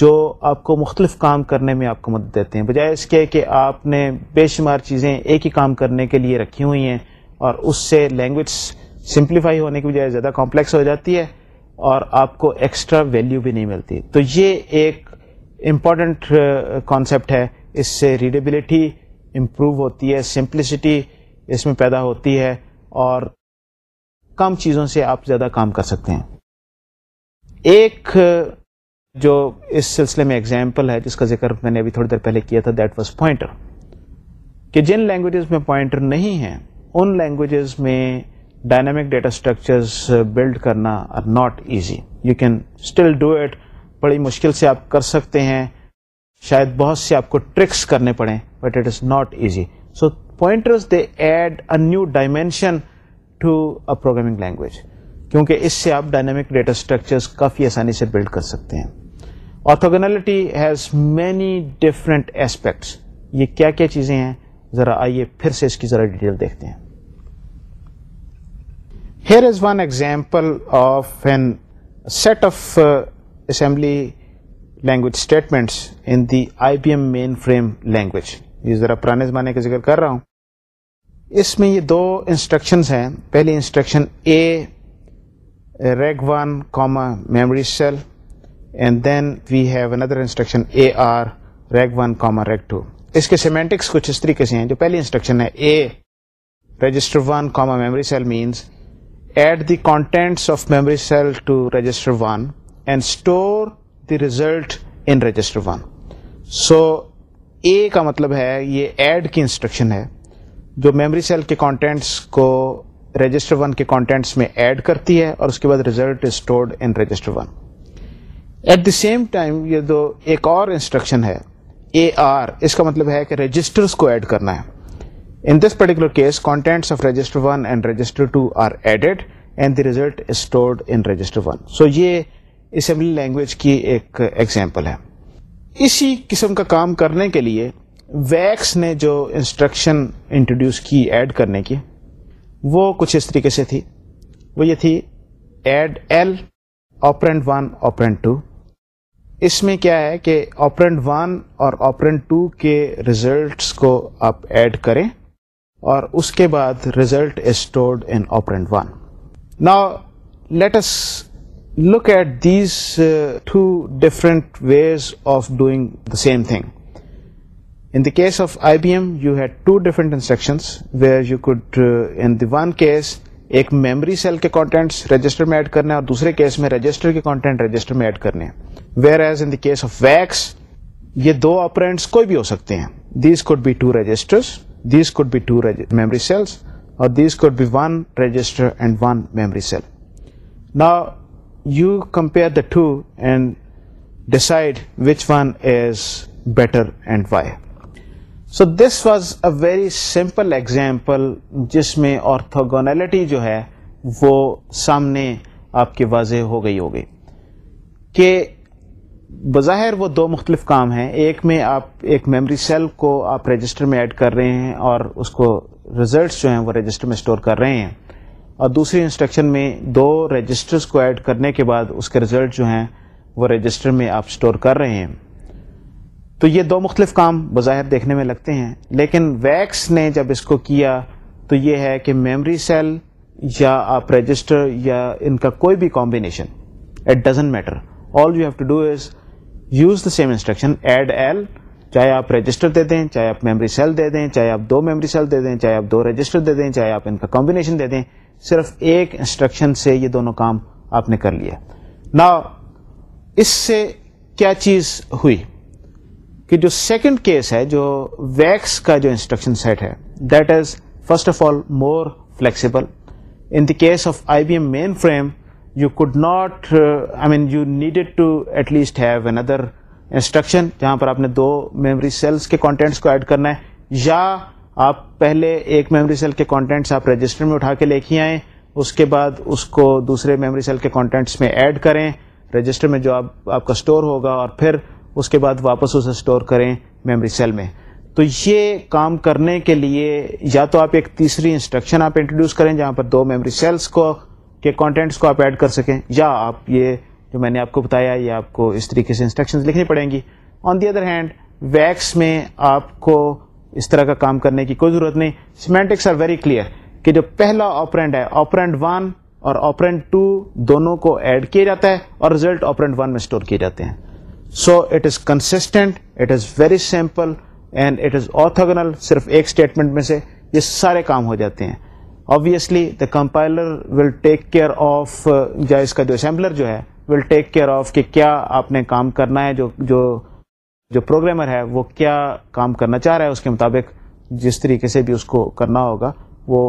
جو آپ کو مختلف کام کرنے میں آپ کو مدد دیتے ہیں بجائے اس کے کہ آپ نے بے شمار چیزیں ایک ہی کام کرنے کے لیے رکھی ہوئی ہیں اور اس سے لینگویج سمپلیفائی ہونے کی بجائے زیادہ کمپلیکس ہو جاتی ہے اور آپ کو ایکسٹرا ویلیو بھی نہیں ملتی تو یہ ایک امپورٹنٹ کانسیپٹ uh, ہے اس سے ریڈیبلٹی امپروو ہوتی ہے سمپلسٹی اس میں پیدا ہوتی ہے اور کم چیزوں سے آپ زیادہ کام کر سکتے ہیں ایک جو اس سلسلے میں ایگزامپل ہے جس کا ذکر میں نے ابھی تھوڑی دیر پہلے کیا تھا دیٹ واز پوائنٹر کہ جن لینگویجز میں پوائنٹر نہیں ہیں ان لینگویجز میں ڈائنامک ڈیٹا اسٹرکچرز بلڈ کرنا are not easy you can still do it بڑی مشکل سے آپ کر سکتے ہیں شاید بہت سے آپ کو ٹرکس کرنے پڑیں but it is not easy so pointers they add a new dimension to a programming language کیونکہ اس سے آپ ڈائنامک ڈیٹا اسٹرکچرس کافی آسانی سے بلڈ کر سکتے ہیں orthogonality has many different aspects یہ کیا کیا چیزیں ہیں ذرا آئیے پھر سے اس کی ذرا ڈیٹیل دیکھتے ہیں here is one example of of an set assembly language statements in the I B M mainframe language یہ ذرا پرانے زمانے کا ذکر کر رہا ہوں اس میں یہ دو انسٹرکشنز ہیں پہلی instruction A reg one comma memory cell and then we have another instruction A R reg one comma reg two اس کے سیمینٹکس کچھ اس طریقے سے ہیں جو پہلی انسٹرکشن ہے A register one comma memory cell means add the contents of memory cell to register one and store the result in register one so A کا مطلب ہے یہ ایڈ کی انسٹرکشن ہے جو میموری سیل کے کانٹینٹس کو رجسٹر ون کے کانٹینٹس میں ایڈ کرتی ہے اور اس کے بعد result stored in register one at the same time یہ دو ایک اور انسٹرکشن ہے اے آر اس کا مطلب ہے کہ رجسٹرس کو ایڈ کرنا ہے in this particular case contents of register register register one and and two are added the result stored in one so یہ اسمبلی لینگویج کی ایک ایگزامپل ہے اسی قسم کا کام کرنے کے لیے ویکس نے جو انسٹرکشن انٹروڈیوس کی ایڈ کرنے کی وہ کچھ اس طریقے سے تھی وہ یہ تھی add L operand one operand two اس میں کیا ہے کہ آپرینٹ ون اور آپرینٹ ٹو کے ریزلٹس کو آپ ایڈ کریں اور اس کے بعد result is stored in operand one نا let's look at these two different ways of doing the same thing in the case of I B M you had to where instructions where you code in one case ایک میمری سیل کے کانٹینٹس رجسٹر میں ایڈ کرنا ہے اور دوسرے کیس میں رجسٹر کے کانٹینٹ رجسٹر میں ایڈ کرنے ہیں whereas in case of VAX یہ دو آپرینٹس کوئی بھی ہو سکتے ہیں these could be two register these could be two memory cells اور these could be one register and one memory cell نا you compare the two and decide which one is better and why so this was a very simple example جس میں آرتھوگونیلٹی جو ہے وہ سامنے آپ کی واضح ہو گئی ہو گئی کہ بظاہر وہ دو مختلف کام ہیں ایک میں آپ ایک میموری سیل کو آپ رجسٹر میں ایڈ کر رہے ہیں اور اس کو رزلٹس جو ہیں وہ رجسٹر میں اسٹور کر رہے ہیں اور دوسری انسٹرکشن میں دو رجسٹرس کو ایڈ کرنے کے بعد اس کے رزلٹ جو ہیں وہ رجسٹر میں آپ اسٹور کر رہے ہیں تو یہ دو مختلف کام بظاہر دیکھنے میں لگتے ہیں لیکن ویکس نے جب اس کو کیا تو یہ ہے کہ میمری سیل یا آپ رجسٹر یا ان کا کوئی بھی combination it doesn't matter all you have to do is use the same instruction add L چاہے آپ رجسٹر دے دیں چاہے آپ میموری سیل دے دیں چاہے آپ دو میموری سیل دے دیں چاہے آپ دو رجسٹر دے دیں چاہے آپ ان کا کمبینیشن دے دیں صرف ایک انسٹرکشن سے یہ دونوں کام آپ نے کر لیا نا اس سے کیا چیز ہوئی کہ جو سیکنڈ کیس ہے جو ویکس کا جو انسٹرکشن سیٹ ہے that is first of all more flexible in the case of I B M mainframe you could not I mean you needed to at least have an other instruction جہاں پر آپ نے دو میموری سیلس کے کانٹینٹس کو ایڈ کرنا ہے یا آپ پہلے ایک میموری سیل کے کانٹینٹس آپ رجسٹر میں اٹھا کے لے کے آئیں اس کے بعد اس کو دوسرے میموری سیل کے کانٹینٹس میں ایڈ کریں رجسٹر میں جو آپ آپ کا اسٹور ہوگا اور پھر اس کے بعد واپس اسے اسٹور کریں میموری سیل میں تو یہ کام کرنے کے لیے یا تو آپ ایک تیسری انسٹرکشن آپ انٹروڈیوس کریں جہاں پر دو میموری سیلس کو کے کانٹینٹس کو آپ ایڈ کر سکیں یا آپ یہ جو میں نے آپ کو بتایا یہ آپ کو اس طریقے سے انسٹرکشن لکھنی پڑیں گی on the other hand VAX میں آپ کو اس طرح کا کام کرنے کی کوئی ضرورت نہیں سیمینٹکس آر ویری کلیئر کہ جو پہلا آپرینٹ ہے آپرینٹ ون اور آپرینٹ ٹو دونوں کو ایڈ کیا جاتا ہے اور رزلٹ آپرینٹ ون میں اسٹور کیے جاتے ہیں so it is consistent it is very simple and it is orthogonal صرف ایک اسٹیٹمنٹ میں سے یہ سارے کام ہو جاتے ہیں obviously the compiler will take care of یا اس کا جو اسمبلر جو ہے ول ٹیک کیئر آف کہ کیا آپ نے کام کرنا ہے جو جو پروگرامر ہے وہ کیا کام کرنا چاہ رہا ہے اس کے مطابق جس طریقے سے بھی اس کو کرنا ہوگا وہ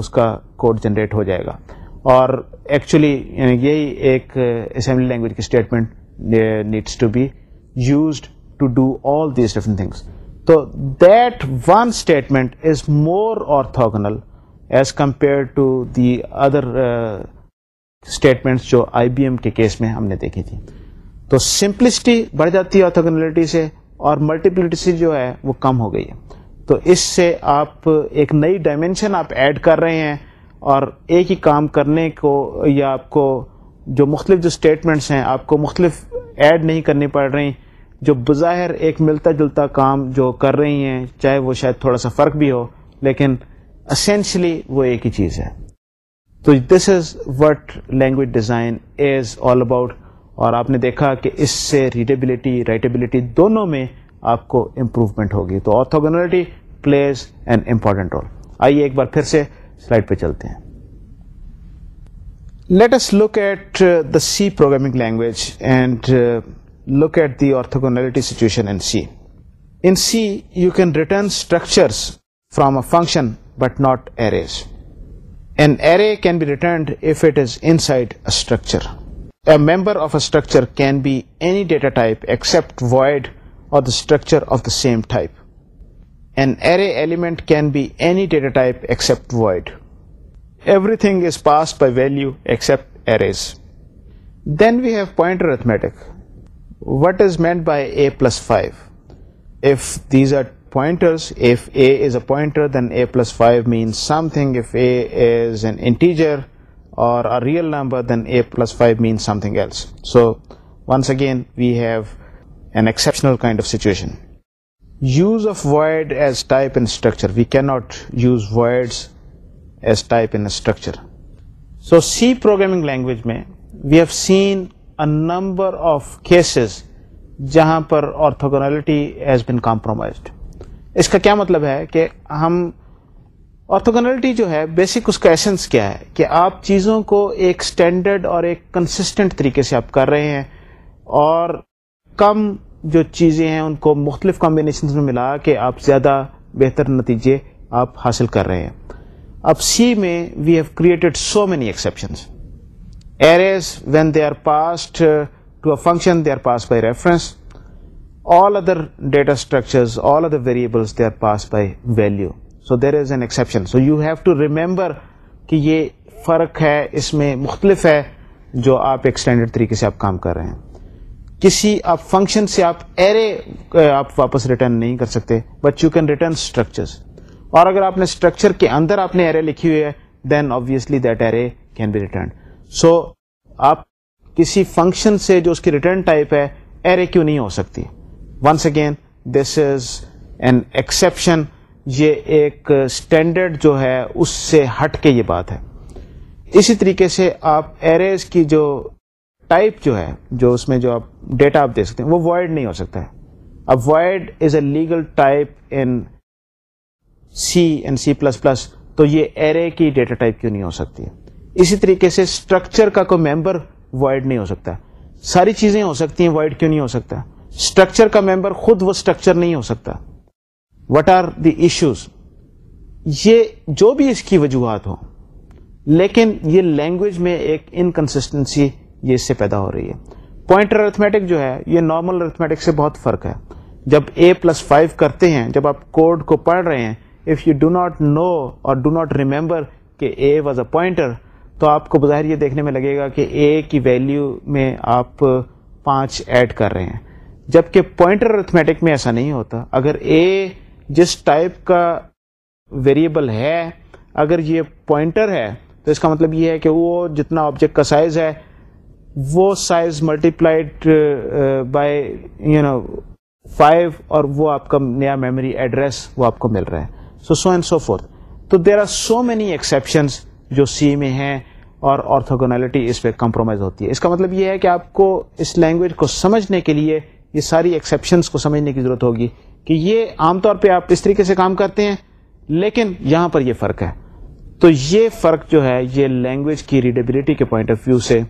اس کا کوڈ جنریٹ ہو جائے گا اور ایکچولی یعنی یہی ایک اسمبلی uh, لینگویج کی statement needs to be used to do all these different things تو that one statement is more orthogonal as compared to the other statements جو آئی بی ایم کے کیس میں ہم نے دیکھی تھی تو سمپلسٹی بڑھ جاتی ہے آرتھوگنلٹی سے اور ملٹیپلٹیسی جو ہے وہ کم ہو گئی ہے تو اس سے آپ ایک نئی ڈائمینشن آپ ایڈ کر رہے ہیں اور ایک ہی کام کرنے کو یا آپ کو جو مختلف جو اسٹیٹمنٹس ہیں آپ کو مختلف ایڈ نہیں کرنی پڑ رہی جو بظاہر ایک ملتا جلتا کام جو کر رہی ہیں چاہے وہ شاید تھوڑا سا فرق بھی ہو لیکن اسینشلی وہ ایک ہی چیز ہے تو this is what language design is all about اور آپ نے دیکھا کہ اس سے ریڈیبلٹی رائٹیبلٹی دونوں میں آپ کو امپروومنٹ ہوگی تو orthogonality plays an important role آئیے ایک بار پھر سے سلائڈ پہ چلتے ہیں Let us look at uh, the C programming language and uh, look at the orthogonality situation in C. In C, you can return structures from a function but not arrays. An array can be returned if it is inside a structure. A member of a structure can be any data type except void or the structure of the same type. An array element can be any data type except void. Everything is pass by value then we have pointer what is meant by a plus five a then a plus five meaning a real number then a plus five means so once again we have an actual use of word as type structure we can not use words as type structure so C programming language میں we have seen a number of cases جہاں پر آرتھوگنالٹی ہیز بن کمپرومائزڈ اس کا کیا مطلب ہے کہ ہم آرتھوگنالٹی جو ہے بیسک اس کا ایسنس کیا ہے کہ آپ چیزوں کو ایک اسٹینڈرڈ اور ایک کنسسٹنٹ طریقے سے آپ کر رہے ہیں اور کم جو چیزیں ہیں ان کو مختلف کمبینیشنز میں ملا کے آپ زیادہ بہتر نتیجے آپ حاصل کر رہے ہیں اب سی میں we have created so many exception arrays when they are passed to a function they are pass by reference all other data structure all other variable they are pass by value so there is an exception so you have to remember کہ یہ فرق ہے اس میں مختلف ہے جو آپ ایک اسٹینڈرڈ طریقے سے آپ کام کر رہے ہیں کسی آپ فنکشن سے آپ ایرے آپ واپس ریٹرن نہیں کر سکتے but you can return structures اور اگر آپ نے اسٹرکچر کے اندر آپ نے ایرے لکھی ہوئی ہے then obviously array can be return سو آپ کسی فنکشن سے جو اس کی ریٹرن ٹائپ ہے ایرے کیوں نہیں ہو سکتی once again this is an exception یہ ایک اسٹینڈرڈ جو ہے اس سے ہٹ کے یہ بات ہے اسی طریقے سے آپ ارے کی جو ٹائپ جو ہے جو اس میں جو آپ ڈیٹا آپ دے سکتے ہیں وہ وائڈ نہیں ہو سکتا ہے اب void is a legal type in C and C plus plus تو یہ ایرے کی ڈیٹا ٹائپ کیوں نہیں ہو سکتی ہے اسی طریقے سے اسٹرکچر کا کوئی ممبر وائڈ نہیں ہو سکتا ساری چیزیں ہو سکتی ہیں وائڈ کیوں نہیں ہو سکتا اسٹرکچر کا ممبر خود وہ اسٹرکچر نہیں ہو سکتا وٹ آر دی ایشوز یہ جو بھی اس کی وجوہات ہوں لیکن یہ لینگویج میں ایک انکنسٹنسی یہ اس سے پیدا ہو رہی ہے پوائنٹ ارتھمیٹک جو ہے یہ نارمل ارتھمیٹک سے بہت فرق ہے جب اے پلس فائیو کرتے ہیں جب آپ کوڈ کو پڑھ رہے ہیں if you do not know or do not remember کہ اے واز اے پوائنٹر تو آپ کو بظاہر یہ دیکھنے میں لگے گا کہ اے کی ویلیو میں آپ پانچ ایڈ کر رہے ہیں جبکہ پوائنٹر ارتھمیٹک میں ایسا نہیں ہوتا اگر اے جس ٹائپ کا ویریبل ہے اگر یہ پوائنٹر ہے تو اس کا مطلب یہ ہے کہ وہ جتنا آبجیکٹ کا سائز ہے وہ size multiplied by you know five اور وہ آپ کا نیا میموری ایڈریس وہ آپ کو مل رہا ہے so so and so four تو there are so many exceptions جو سی میں ہیں اور آرتھوگنالٹی اس پہ کمپرومائز ہوتی ہے اس کا مطلب یہ ہے کہ آپ کو اس لینگویج کو سمجھنے کے لیے یہ ساری ایکسیپشنس کو سمجھنے کی ضرورت ہوگی کہ یہ عام طور پہ آپ اس طریقے سے کام کرتے ہیں لیکن یہاں پر یہ فرق ہے تو یہ فرق جو ہے یہ لینگویج کی ریڈیبلٹی کے پوائنٹ آف ویو سے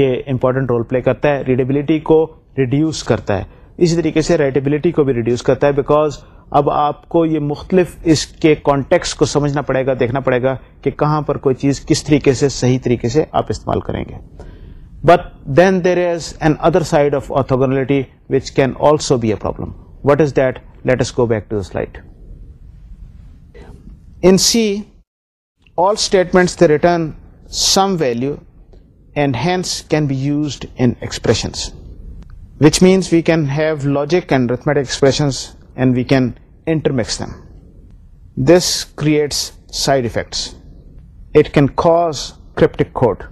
یہ امپورٹنٹ رول پلے کرتا ہے ریڈیبلٹی کو ریڈیوس کرتا ہے اسی طریقے سے رائٹیبلٹی کو بھی ریڈیوس کرتا ہے بیکاز اب آپ کو یہ مختلف اس کے کانٹیکس کو سمجھنا پڑے گا دیکھنا پڑے گا کہ کہاں پر کوئی چیز کس طریقے سے صحیح طریقے سے آپ استعمال کریں گے but then there is an other side of orthogonality which can also be a problem what is that let's go back to the light in C all statements they return some value and hence can be used in expressions which means we can have logic and arithmetic expressions and we can intermix them. This creates side effects. It can cause cryptic code.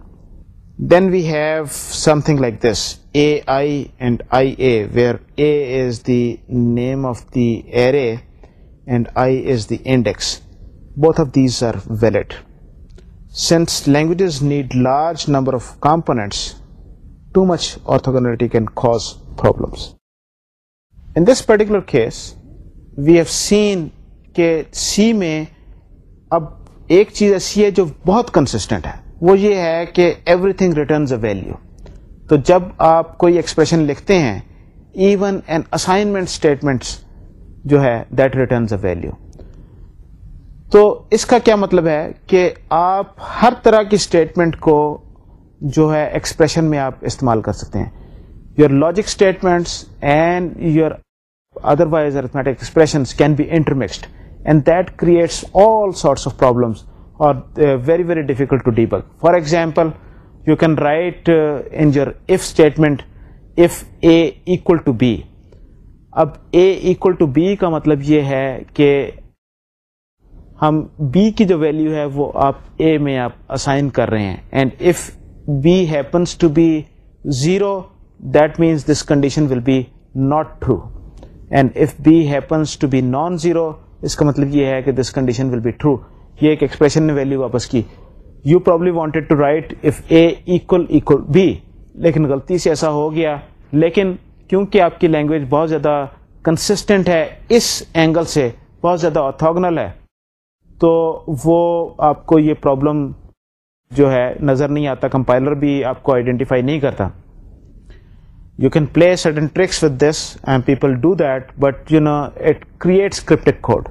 Then we have something like this, AI and IA, where A is the name of the array and I is the index. Both of these are valid. Since languages need large number of components, too much orthogonality can cause problems. In this particular case we have seen کہ سی میں اب ایک چیز ایسی ہے جو بہت کنسسٹنٹ ہے وہ یہ ہے کہ everything returns a value تو جب آپ کوئی ایکسپریشن لکھتے ہیں ایون این اسائنمنٹ اسٹیٹمنٹس جو ہے دیٹ ریٹرنز اے ویلو تو اس کا کیا مطلب ہے کہ آپ ہر طرح کی اسٹیٹمنٹ کو جو ہے ایکسپریشن میں آپ استعمال کر سکتے ہیں your logic statements and your otherwise arithmetic expressions can be intermixed and that creates all sorts of problems or very very difficult to debug for example you can write uh, in your if statement if a equal to b اب a equal to b کا مطلب یہ ہے کہ ہم b کی جو ویلیو ہے وہ آپ a میں آپ اسائن کر رہے ہیں and if b happens to be 0 that means this condition will be not true and if B happens to be non zero اس کا مطلب یہ ہے کہ this condition will be true یہ ایک ایکسپریشن نے ویلیو واپس کی you probably wanted to write if A equal equal B لیکن غلطی سے ایسا ہو گیا لیکن کیونکہ آپ کی لینگویج بہت زیادہ کنسسٹنٹ ہے اس اینگل سے بہت زیادہ آتھوگنل ہے تو وہ آپ کو یہ پرابلم جو ہے نظر نہیں آتا کمپائلر بھی آپ کو آئیڈینٹیفائی نہیں کرتا you can play certain tricks with this and people do that but you know it creates cryptic code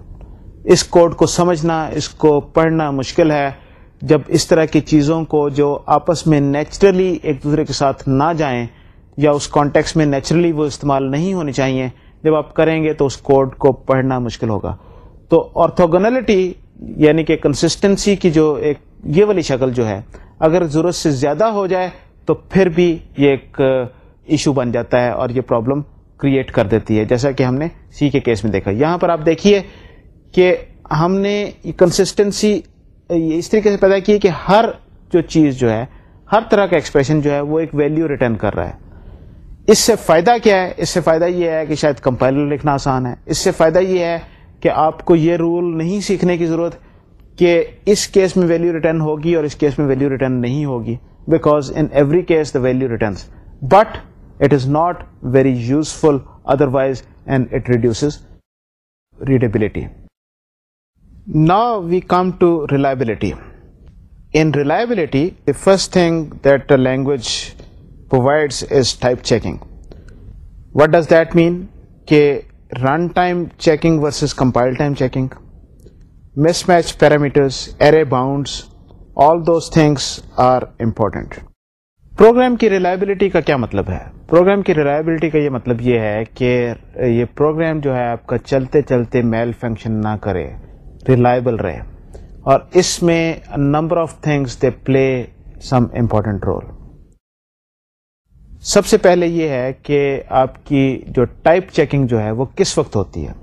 us code کو سمجھنا اس کو پڑھنا مشکل ہے جب اس طرح کی چیزوں کو جو آپس میں نیچرلی ایک دوسرے کے ساتھ نہ جائیں یا اس کانٹیکس میں نیچرلی وہ استعمال نہیں ہونے چاہیے جب آپ کریں گے تو اس کوڈ کو پڑھنا مشکل ہوگا تو آرتھوگنلٹی یعنی کہ کنسسٹنسی کی جو ایک یہ والی شکل جو ہے اگر ضرورت سے زیادہ ہو جائے تو پھر بھی یہ ایک ایشو بن جاتا ہے اور یہ پرابلم کریٹ کر دیتی ہے جیسا کہ ہم نے سی کے کیس میں دیکھا یہاں پر آپ دیکھیے کہ ہم نے کنسسٹنسی اس طریقے سے پیدا کی ہے کہ ہر جو چیز جو ہے ہر طرح کا ایکسپریشن جو ہے وہ ایک ویلیو ریٹرن کر رہا ہے اس سے فائدہ کیا ہے اس سے فائدہ یہ ہے کہ شاید کمپائلر لکھنا آسان ہے اس سے فائدہ یہ ہے کہ آپ کو یہ رول نہیں سیکھنے کی ضرورت کہ اس کیس میں ویلیو ریٹرن ہوگی اور اس کیس میں ویلیو ریٹرن نہیں ہوگی because in every case the value returns but it is not very useful otherwise and it reduces readability نا we come to reliability in reliability the first thing that which provides is type checking what does that mean کہ run time checking versus compile time checking mismatch parameters array bounds all those things are important program کی ریلائبلٹی کا کیا مطلب ہے پروگرام کی ریلائبلٹی کا یہ مطلب یہ ہے کہ یہ پروگرام جو ہے آپ کا چلتے چلتے میل فنکشن نہ کرے ریلائبل رہے اور اس میں number of things they play some important role سب سے پہلے یہ ہے کہ آپ کی جو ٹائپ چیکنگ جو ہے وہ کس وقت ہوتی ہے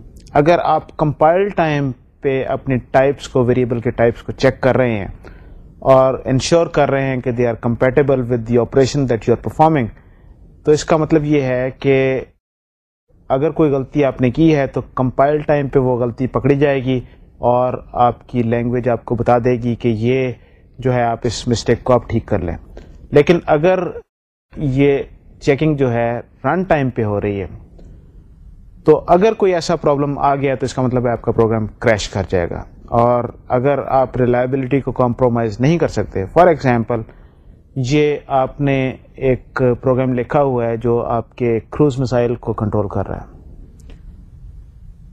اگر آپ کمپائل ٹائم پہ اپنی ٹائپس کو ویریبل کے ٹائپس کو چیک کر رہے ہیں اور انشور کر رہے ہیں کہ they are compatible with the operation that you are performing تو اس کا مطلب یہ ہے کہ اگر کوئی غلطی آپ نے کی ہے تو کمپائل ٹائم پہ وہ غلطی پکڑی جائے گی اور آپ کی لینگویج آپ کو بتا دے گی کہ یہ جو ہے آپ اس مسٹیک کو آپ ٹھیک کر لیں لیکن اگر یہ چیکنگ جو ہے رن ٹائم پہ ہو رہی ہے تو اگر کوئی ایسا پرابلم آ گیا تو اس کا مطلب ہے آپ کا پروگرام کریش کر جائے گا اور اگر آپ ریلائبلٹی کو کمپرومائز نہیں کر سکتے فار ایگزامپل یہ آپ نے ایک پروگرام لکھا ہوا ہے جو آپ کے کروز مسائل کو کنٹرول کر رہا ہے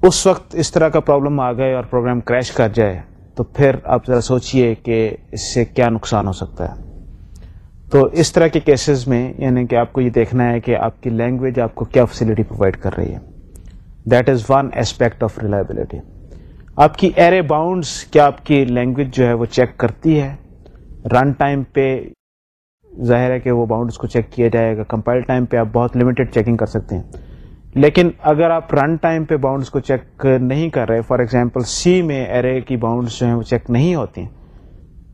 اس وقت اس طرح کا پرابلم آ گئے اور پروگرام کریش کر جائے تو پھر آپ ذرا سوچئے کہ اس سے کیا نقصان ہو سکتا ہے تو اس طرح کے کیسز میں یعنی کہ آپ کو یہ دیکھنا ہے کہ آپ کی لینگویج آپ کو کیا فیسلٹی پرووائڈ کر رہی ہے that is one aspect of reliability آپ کی ایرے باؤنڈس کیا آپ کی لینگویج جو ہے وہ چیک کرتی ہے رن ٹائم پہ ظاہر ہے کہ وہ باؤنڈس کو چیک کیا جائے گا کمپائل ٹائم پہ آپ بہت لمیٹیڈ چیکنگ کر سکتے ہیں لیکن اگر آپ رن ٹائم پہ باؤنڈس کو چیک نہیں کر رہے فار ایگزامپل سی میں ایرے کی باؤنڈس جو ہیں وہ چیک نہیں ہوتی ہیں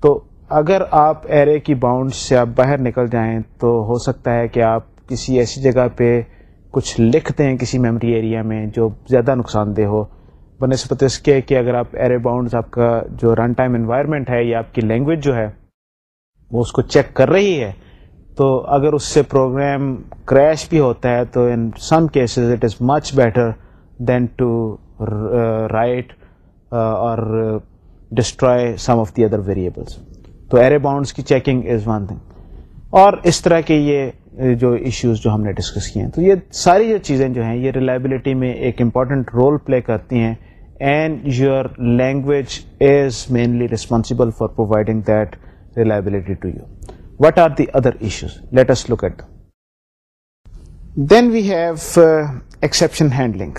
تو اگر آپ ایرے کی باؤنڈس سے آپ باہر نکل جائیں تو ہو سکتا ہے کہ آپ کسی ایسی جگہ پہ کچھ لکھتے ہیں کسی میموری ایریا میں جو زیادہ نقصان دہ ہو بنسبت اس کے کہ اگر آپ ایرے باؤنڈز آپ کا جو رن ٹائم انوائرمنٹ ہے یا آپ کی لینگویج جو ہے وہ اس کو چیک کر رہی ہے تو اگر اس سے پروگرام کریش بھی ہوتا ہے تو in some cases it is much better than to write اور destroy some of the other variables تو ایرے باؤنڈس کی چیکنگ از ون تھنگ اور اس طرح کے یہ uh, جو ایشوز جو ہم نے ڈسکس کیے ہیں تو یہ ساری جو چیزیں جو ہیں یہ ریلائبلٹی میں ایک امپورٹنٹ رول پلے کرتی ہیں and your language is mainly responsible for providing that reliability to you. What are the other issues? Let us look at them. Then we have uh, exception handling.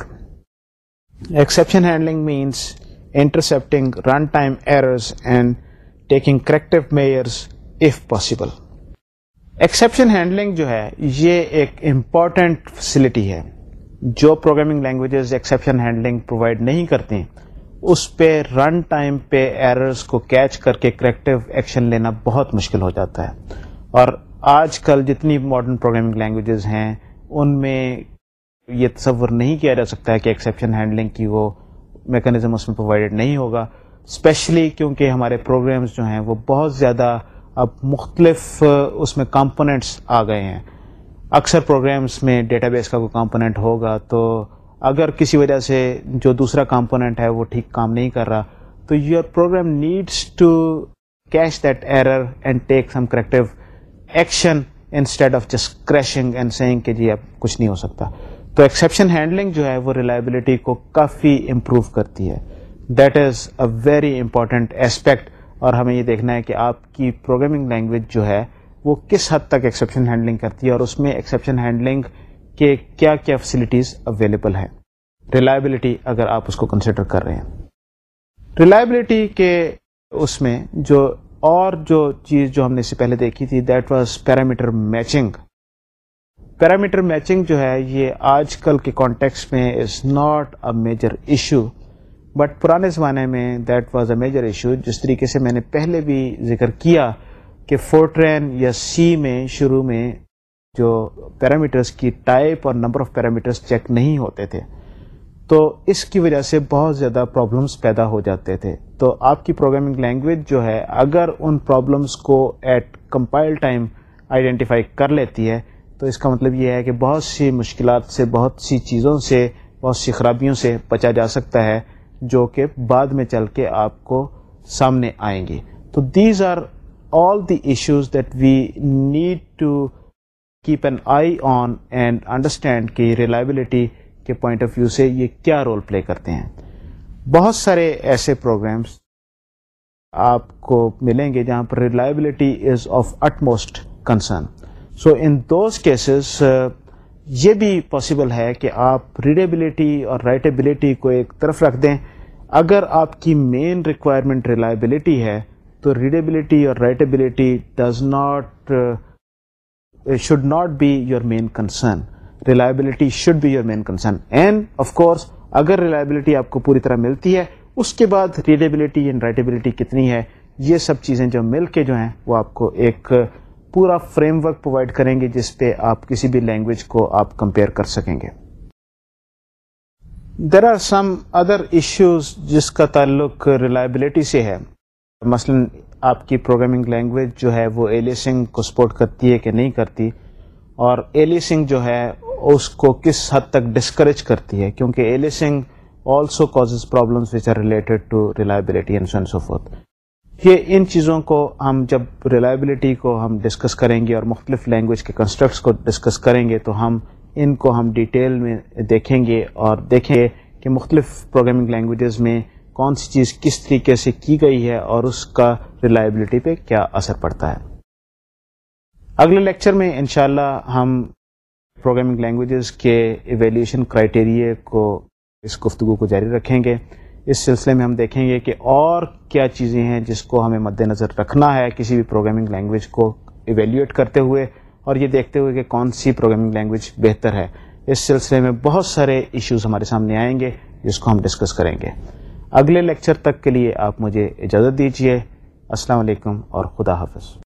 Exception handling means intercepting runtime errors and taking corrective measures if possible. Exception handling جو ہے یہ ایک امپورٹنٹ فیسلٹی ہے جو programming languages exception handling provide نہیں کرتے ہیں اس پہ رن ٹائم پہ ایررز کو کیچ کر کے کریکٹو ایکشن لینا بہت مشکل ہو جاتا ہے اور آج کل جتنی ماڈرن پروگرامنگ لینگویجز ہیں ان میں یہ تصور نہیں کیا جا سکتا ہے کہ ایکسیپشن ہینڈلنگ کی وہ میکانزم اس میں پرووائڈیڈ نہیں ہوگا اسپیشلی کیونکہ ہمارے پروگرامز جو ہیں وہ بہت زیادہ اب مختلف اس میں کمپوننٹس آ گئے ہیں اکثر پروگرامز میں ڈیٹا بیس کا کوئی کمپوننٹ ہوگا تو اگر کسی وجہ سے جو دوسرا کمپوننٹ ہے وہ ٹھیک کام نہیں کر رہا تو your program needs to catch that error and take some corrective action instead of just crashing and saying کہ جی اب کچھ نہیں ہو سکتا تو ایکسیپشن ہینڈلنگ جو ہے وہ ریلائبلٹی کو کافی امپروو کرتی ہے that is a very important aspect اور ہمیں یہ دیکھنا ہے کہ آپ کی پروگرامنگ لینگویج جو ہے وہ کس حد تک ایکسیپشن ہینڈلنگ کرتی ہے اور اس میں ایکسیپشن ہینڈلنگ کہ کیا کیا فیسلٹیز اویلیبل ہیں ریلائبلٹی اگر آپ اس کو کنسیڈر کر رہے ہیں ریلائبلٹی کے اس میں جو اور جو چیز جو ہم نے اس سے پہلے دیکھی تھی that was parameter matching parameter matching جو ہے یہ آج کل کے کانٹیکس میں is not a major issue but پرانے زمانے میں that was a major issue جس طریقے سے میں نے پہلے بھی ذکر کیا کہ فورٹرین یا سی میں شروع میں جو پیرامیٹرس کی ٹائپ اور نمبر آف پیرامیٹرس چیک نہیں ہوتے تھے تو اس کی وجہ سے بہت زیادہ پرابلمس پیدا ہو جاتے تھے تو آپ کی پروگرامنگ لینگویج جو ہے اگر ان پرابلمس کو ایٹ کمپائل ٹائم آئیڈینٹیفائی کر لیتی ہے تو اس کا مطلب یہ ہے کہ بہت سی مشکلات سے بہت سی چیزوں سے بہت سی خرابیوں سے بچا جا سکتا ہے جو کہ بعد میں چل کے آپ کو سامنے آئیں گی تو these are all the issues that we need to keep an eye on and understand کہ ریلائبلٹی کے پوائنٹ آف ویو سے یہ کیا رول پلے کرتے ہیں بہت سارے ایسے پروگرامس آپ کو ملیں گے جہاں پر reliability is of utmost concern so in those cases یہ بھی پاسبل ہے کہ آپ ریڈیبلٹی اور رائٹیبلٹی کو ایک طرف رکھ دیں اگر آپ کی مین ریکوائرمنٹ ریلائبلٹی ہے تو ریڈیبلٹی اور writability does not should not be your main concern reliability should be your main concern and of course اگر ریلائبلٹی آپ کو پوری طرح ملتی ہے اس کے بعد ریڈیبلٹی اینڈ رائٹیبلٹی کتنی ہے یہ سب چیزیں جو مل کے جو ہیں وہ آپ کو ایک پورا فریم ورک پرووائڈ کریں گے جس پہ آپ کسی بھی لینگویج کو آپ کمپیئر کر سکیں گے there are some other issues جس کا تعلق ریلائبلٹی سے ہے مثلاً آپ کی پروگرامنگ لینگویج جو ہے وہ ایلی کو سپورٹ کرتی ہے کہ نہیں کرتی اور ایلی جو ہے اس کو کس حد تک ڈسکریج کرتی ہے کیونکہ ایلی also causes problems are related to of یہ ان چیزوں کو ہم جب ریلائبلٹی کو ہم ڈسکس کریں گے اور مختلف لینگویج کے کنسٹرکٹس کو ڈسکس کریں گے تو ہم ان کو ہم ڈیٹیل میں دیکھیں گے اور دیکھیں گے کہ مختلف پروگرامنگ لینگویجز میں کون سی چیز کس طریقے سے کی گئی ہے اور اس کا ریلائبلٹی پہ کیا اثر پڑتا ہے اگلے لیکچر میں انشاءاللہ ہم پروگرامنگ لینگویجز کے ایویلیوشن کرائٹیریا کو اس گفتگو کو جاری رکھیں گے اس سلسلے میں ہم دیکھیں گے کہ اور کیا چیزیں ہیں جس کو ہمیں مد نظر رکھنا ہے کسی بھی پروگرامنگ لینگویج کو ایویلیٹ کرتے ہوئے اور یہ دیکھتے ہوئے کہ کون سی پروگرامنگ لینگویج بہتر ہے اس سلسلے میں بہت سارے ایشوز ہمارے سامنے آئیں گے جس کو ہم ڈسکس کریں گے اگلے لیکچر تک کے لیے آپ مجھے اجازت دیجیے السلام علیکم اور خدا حافظ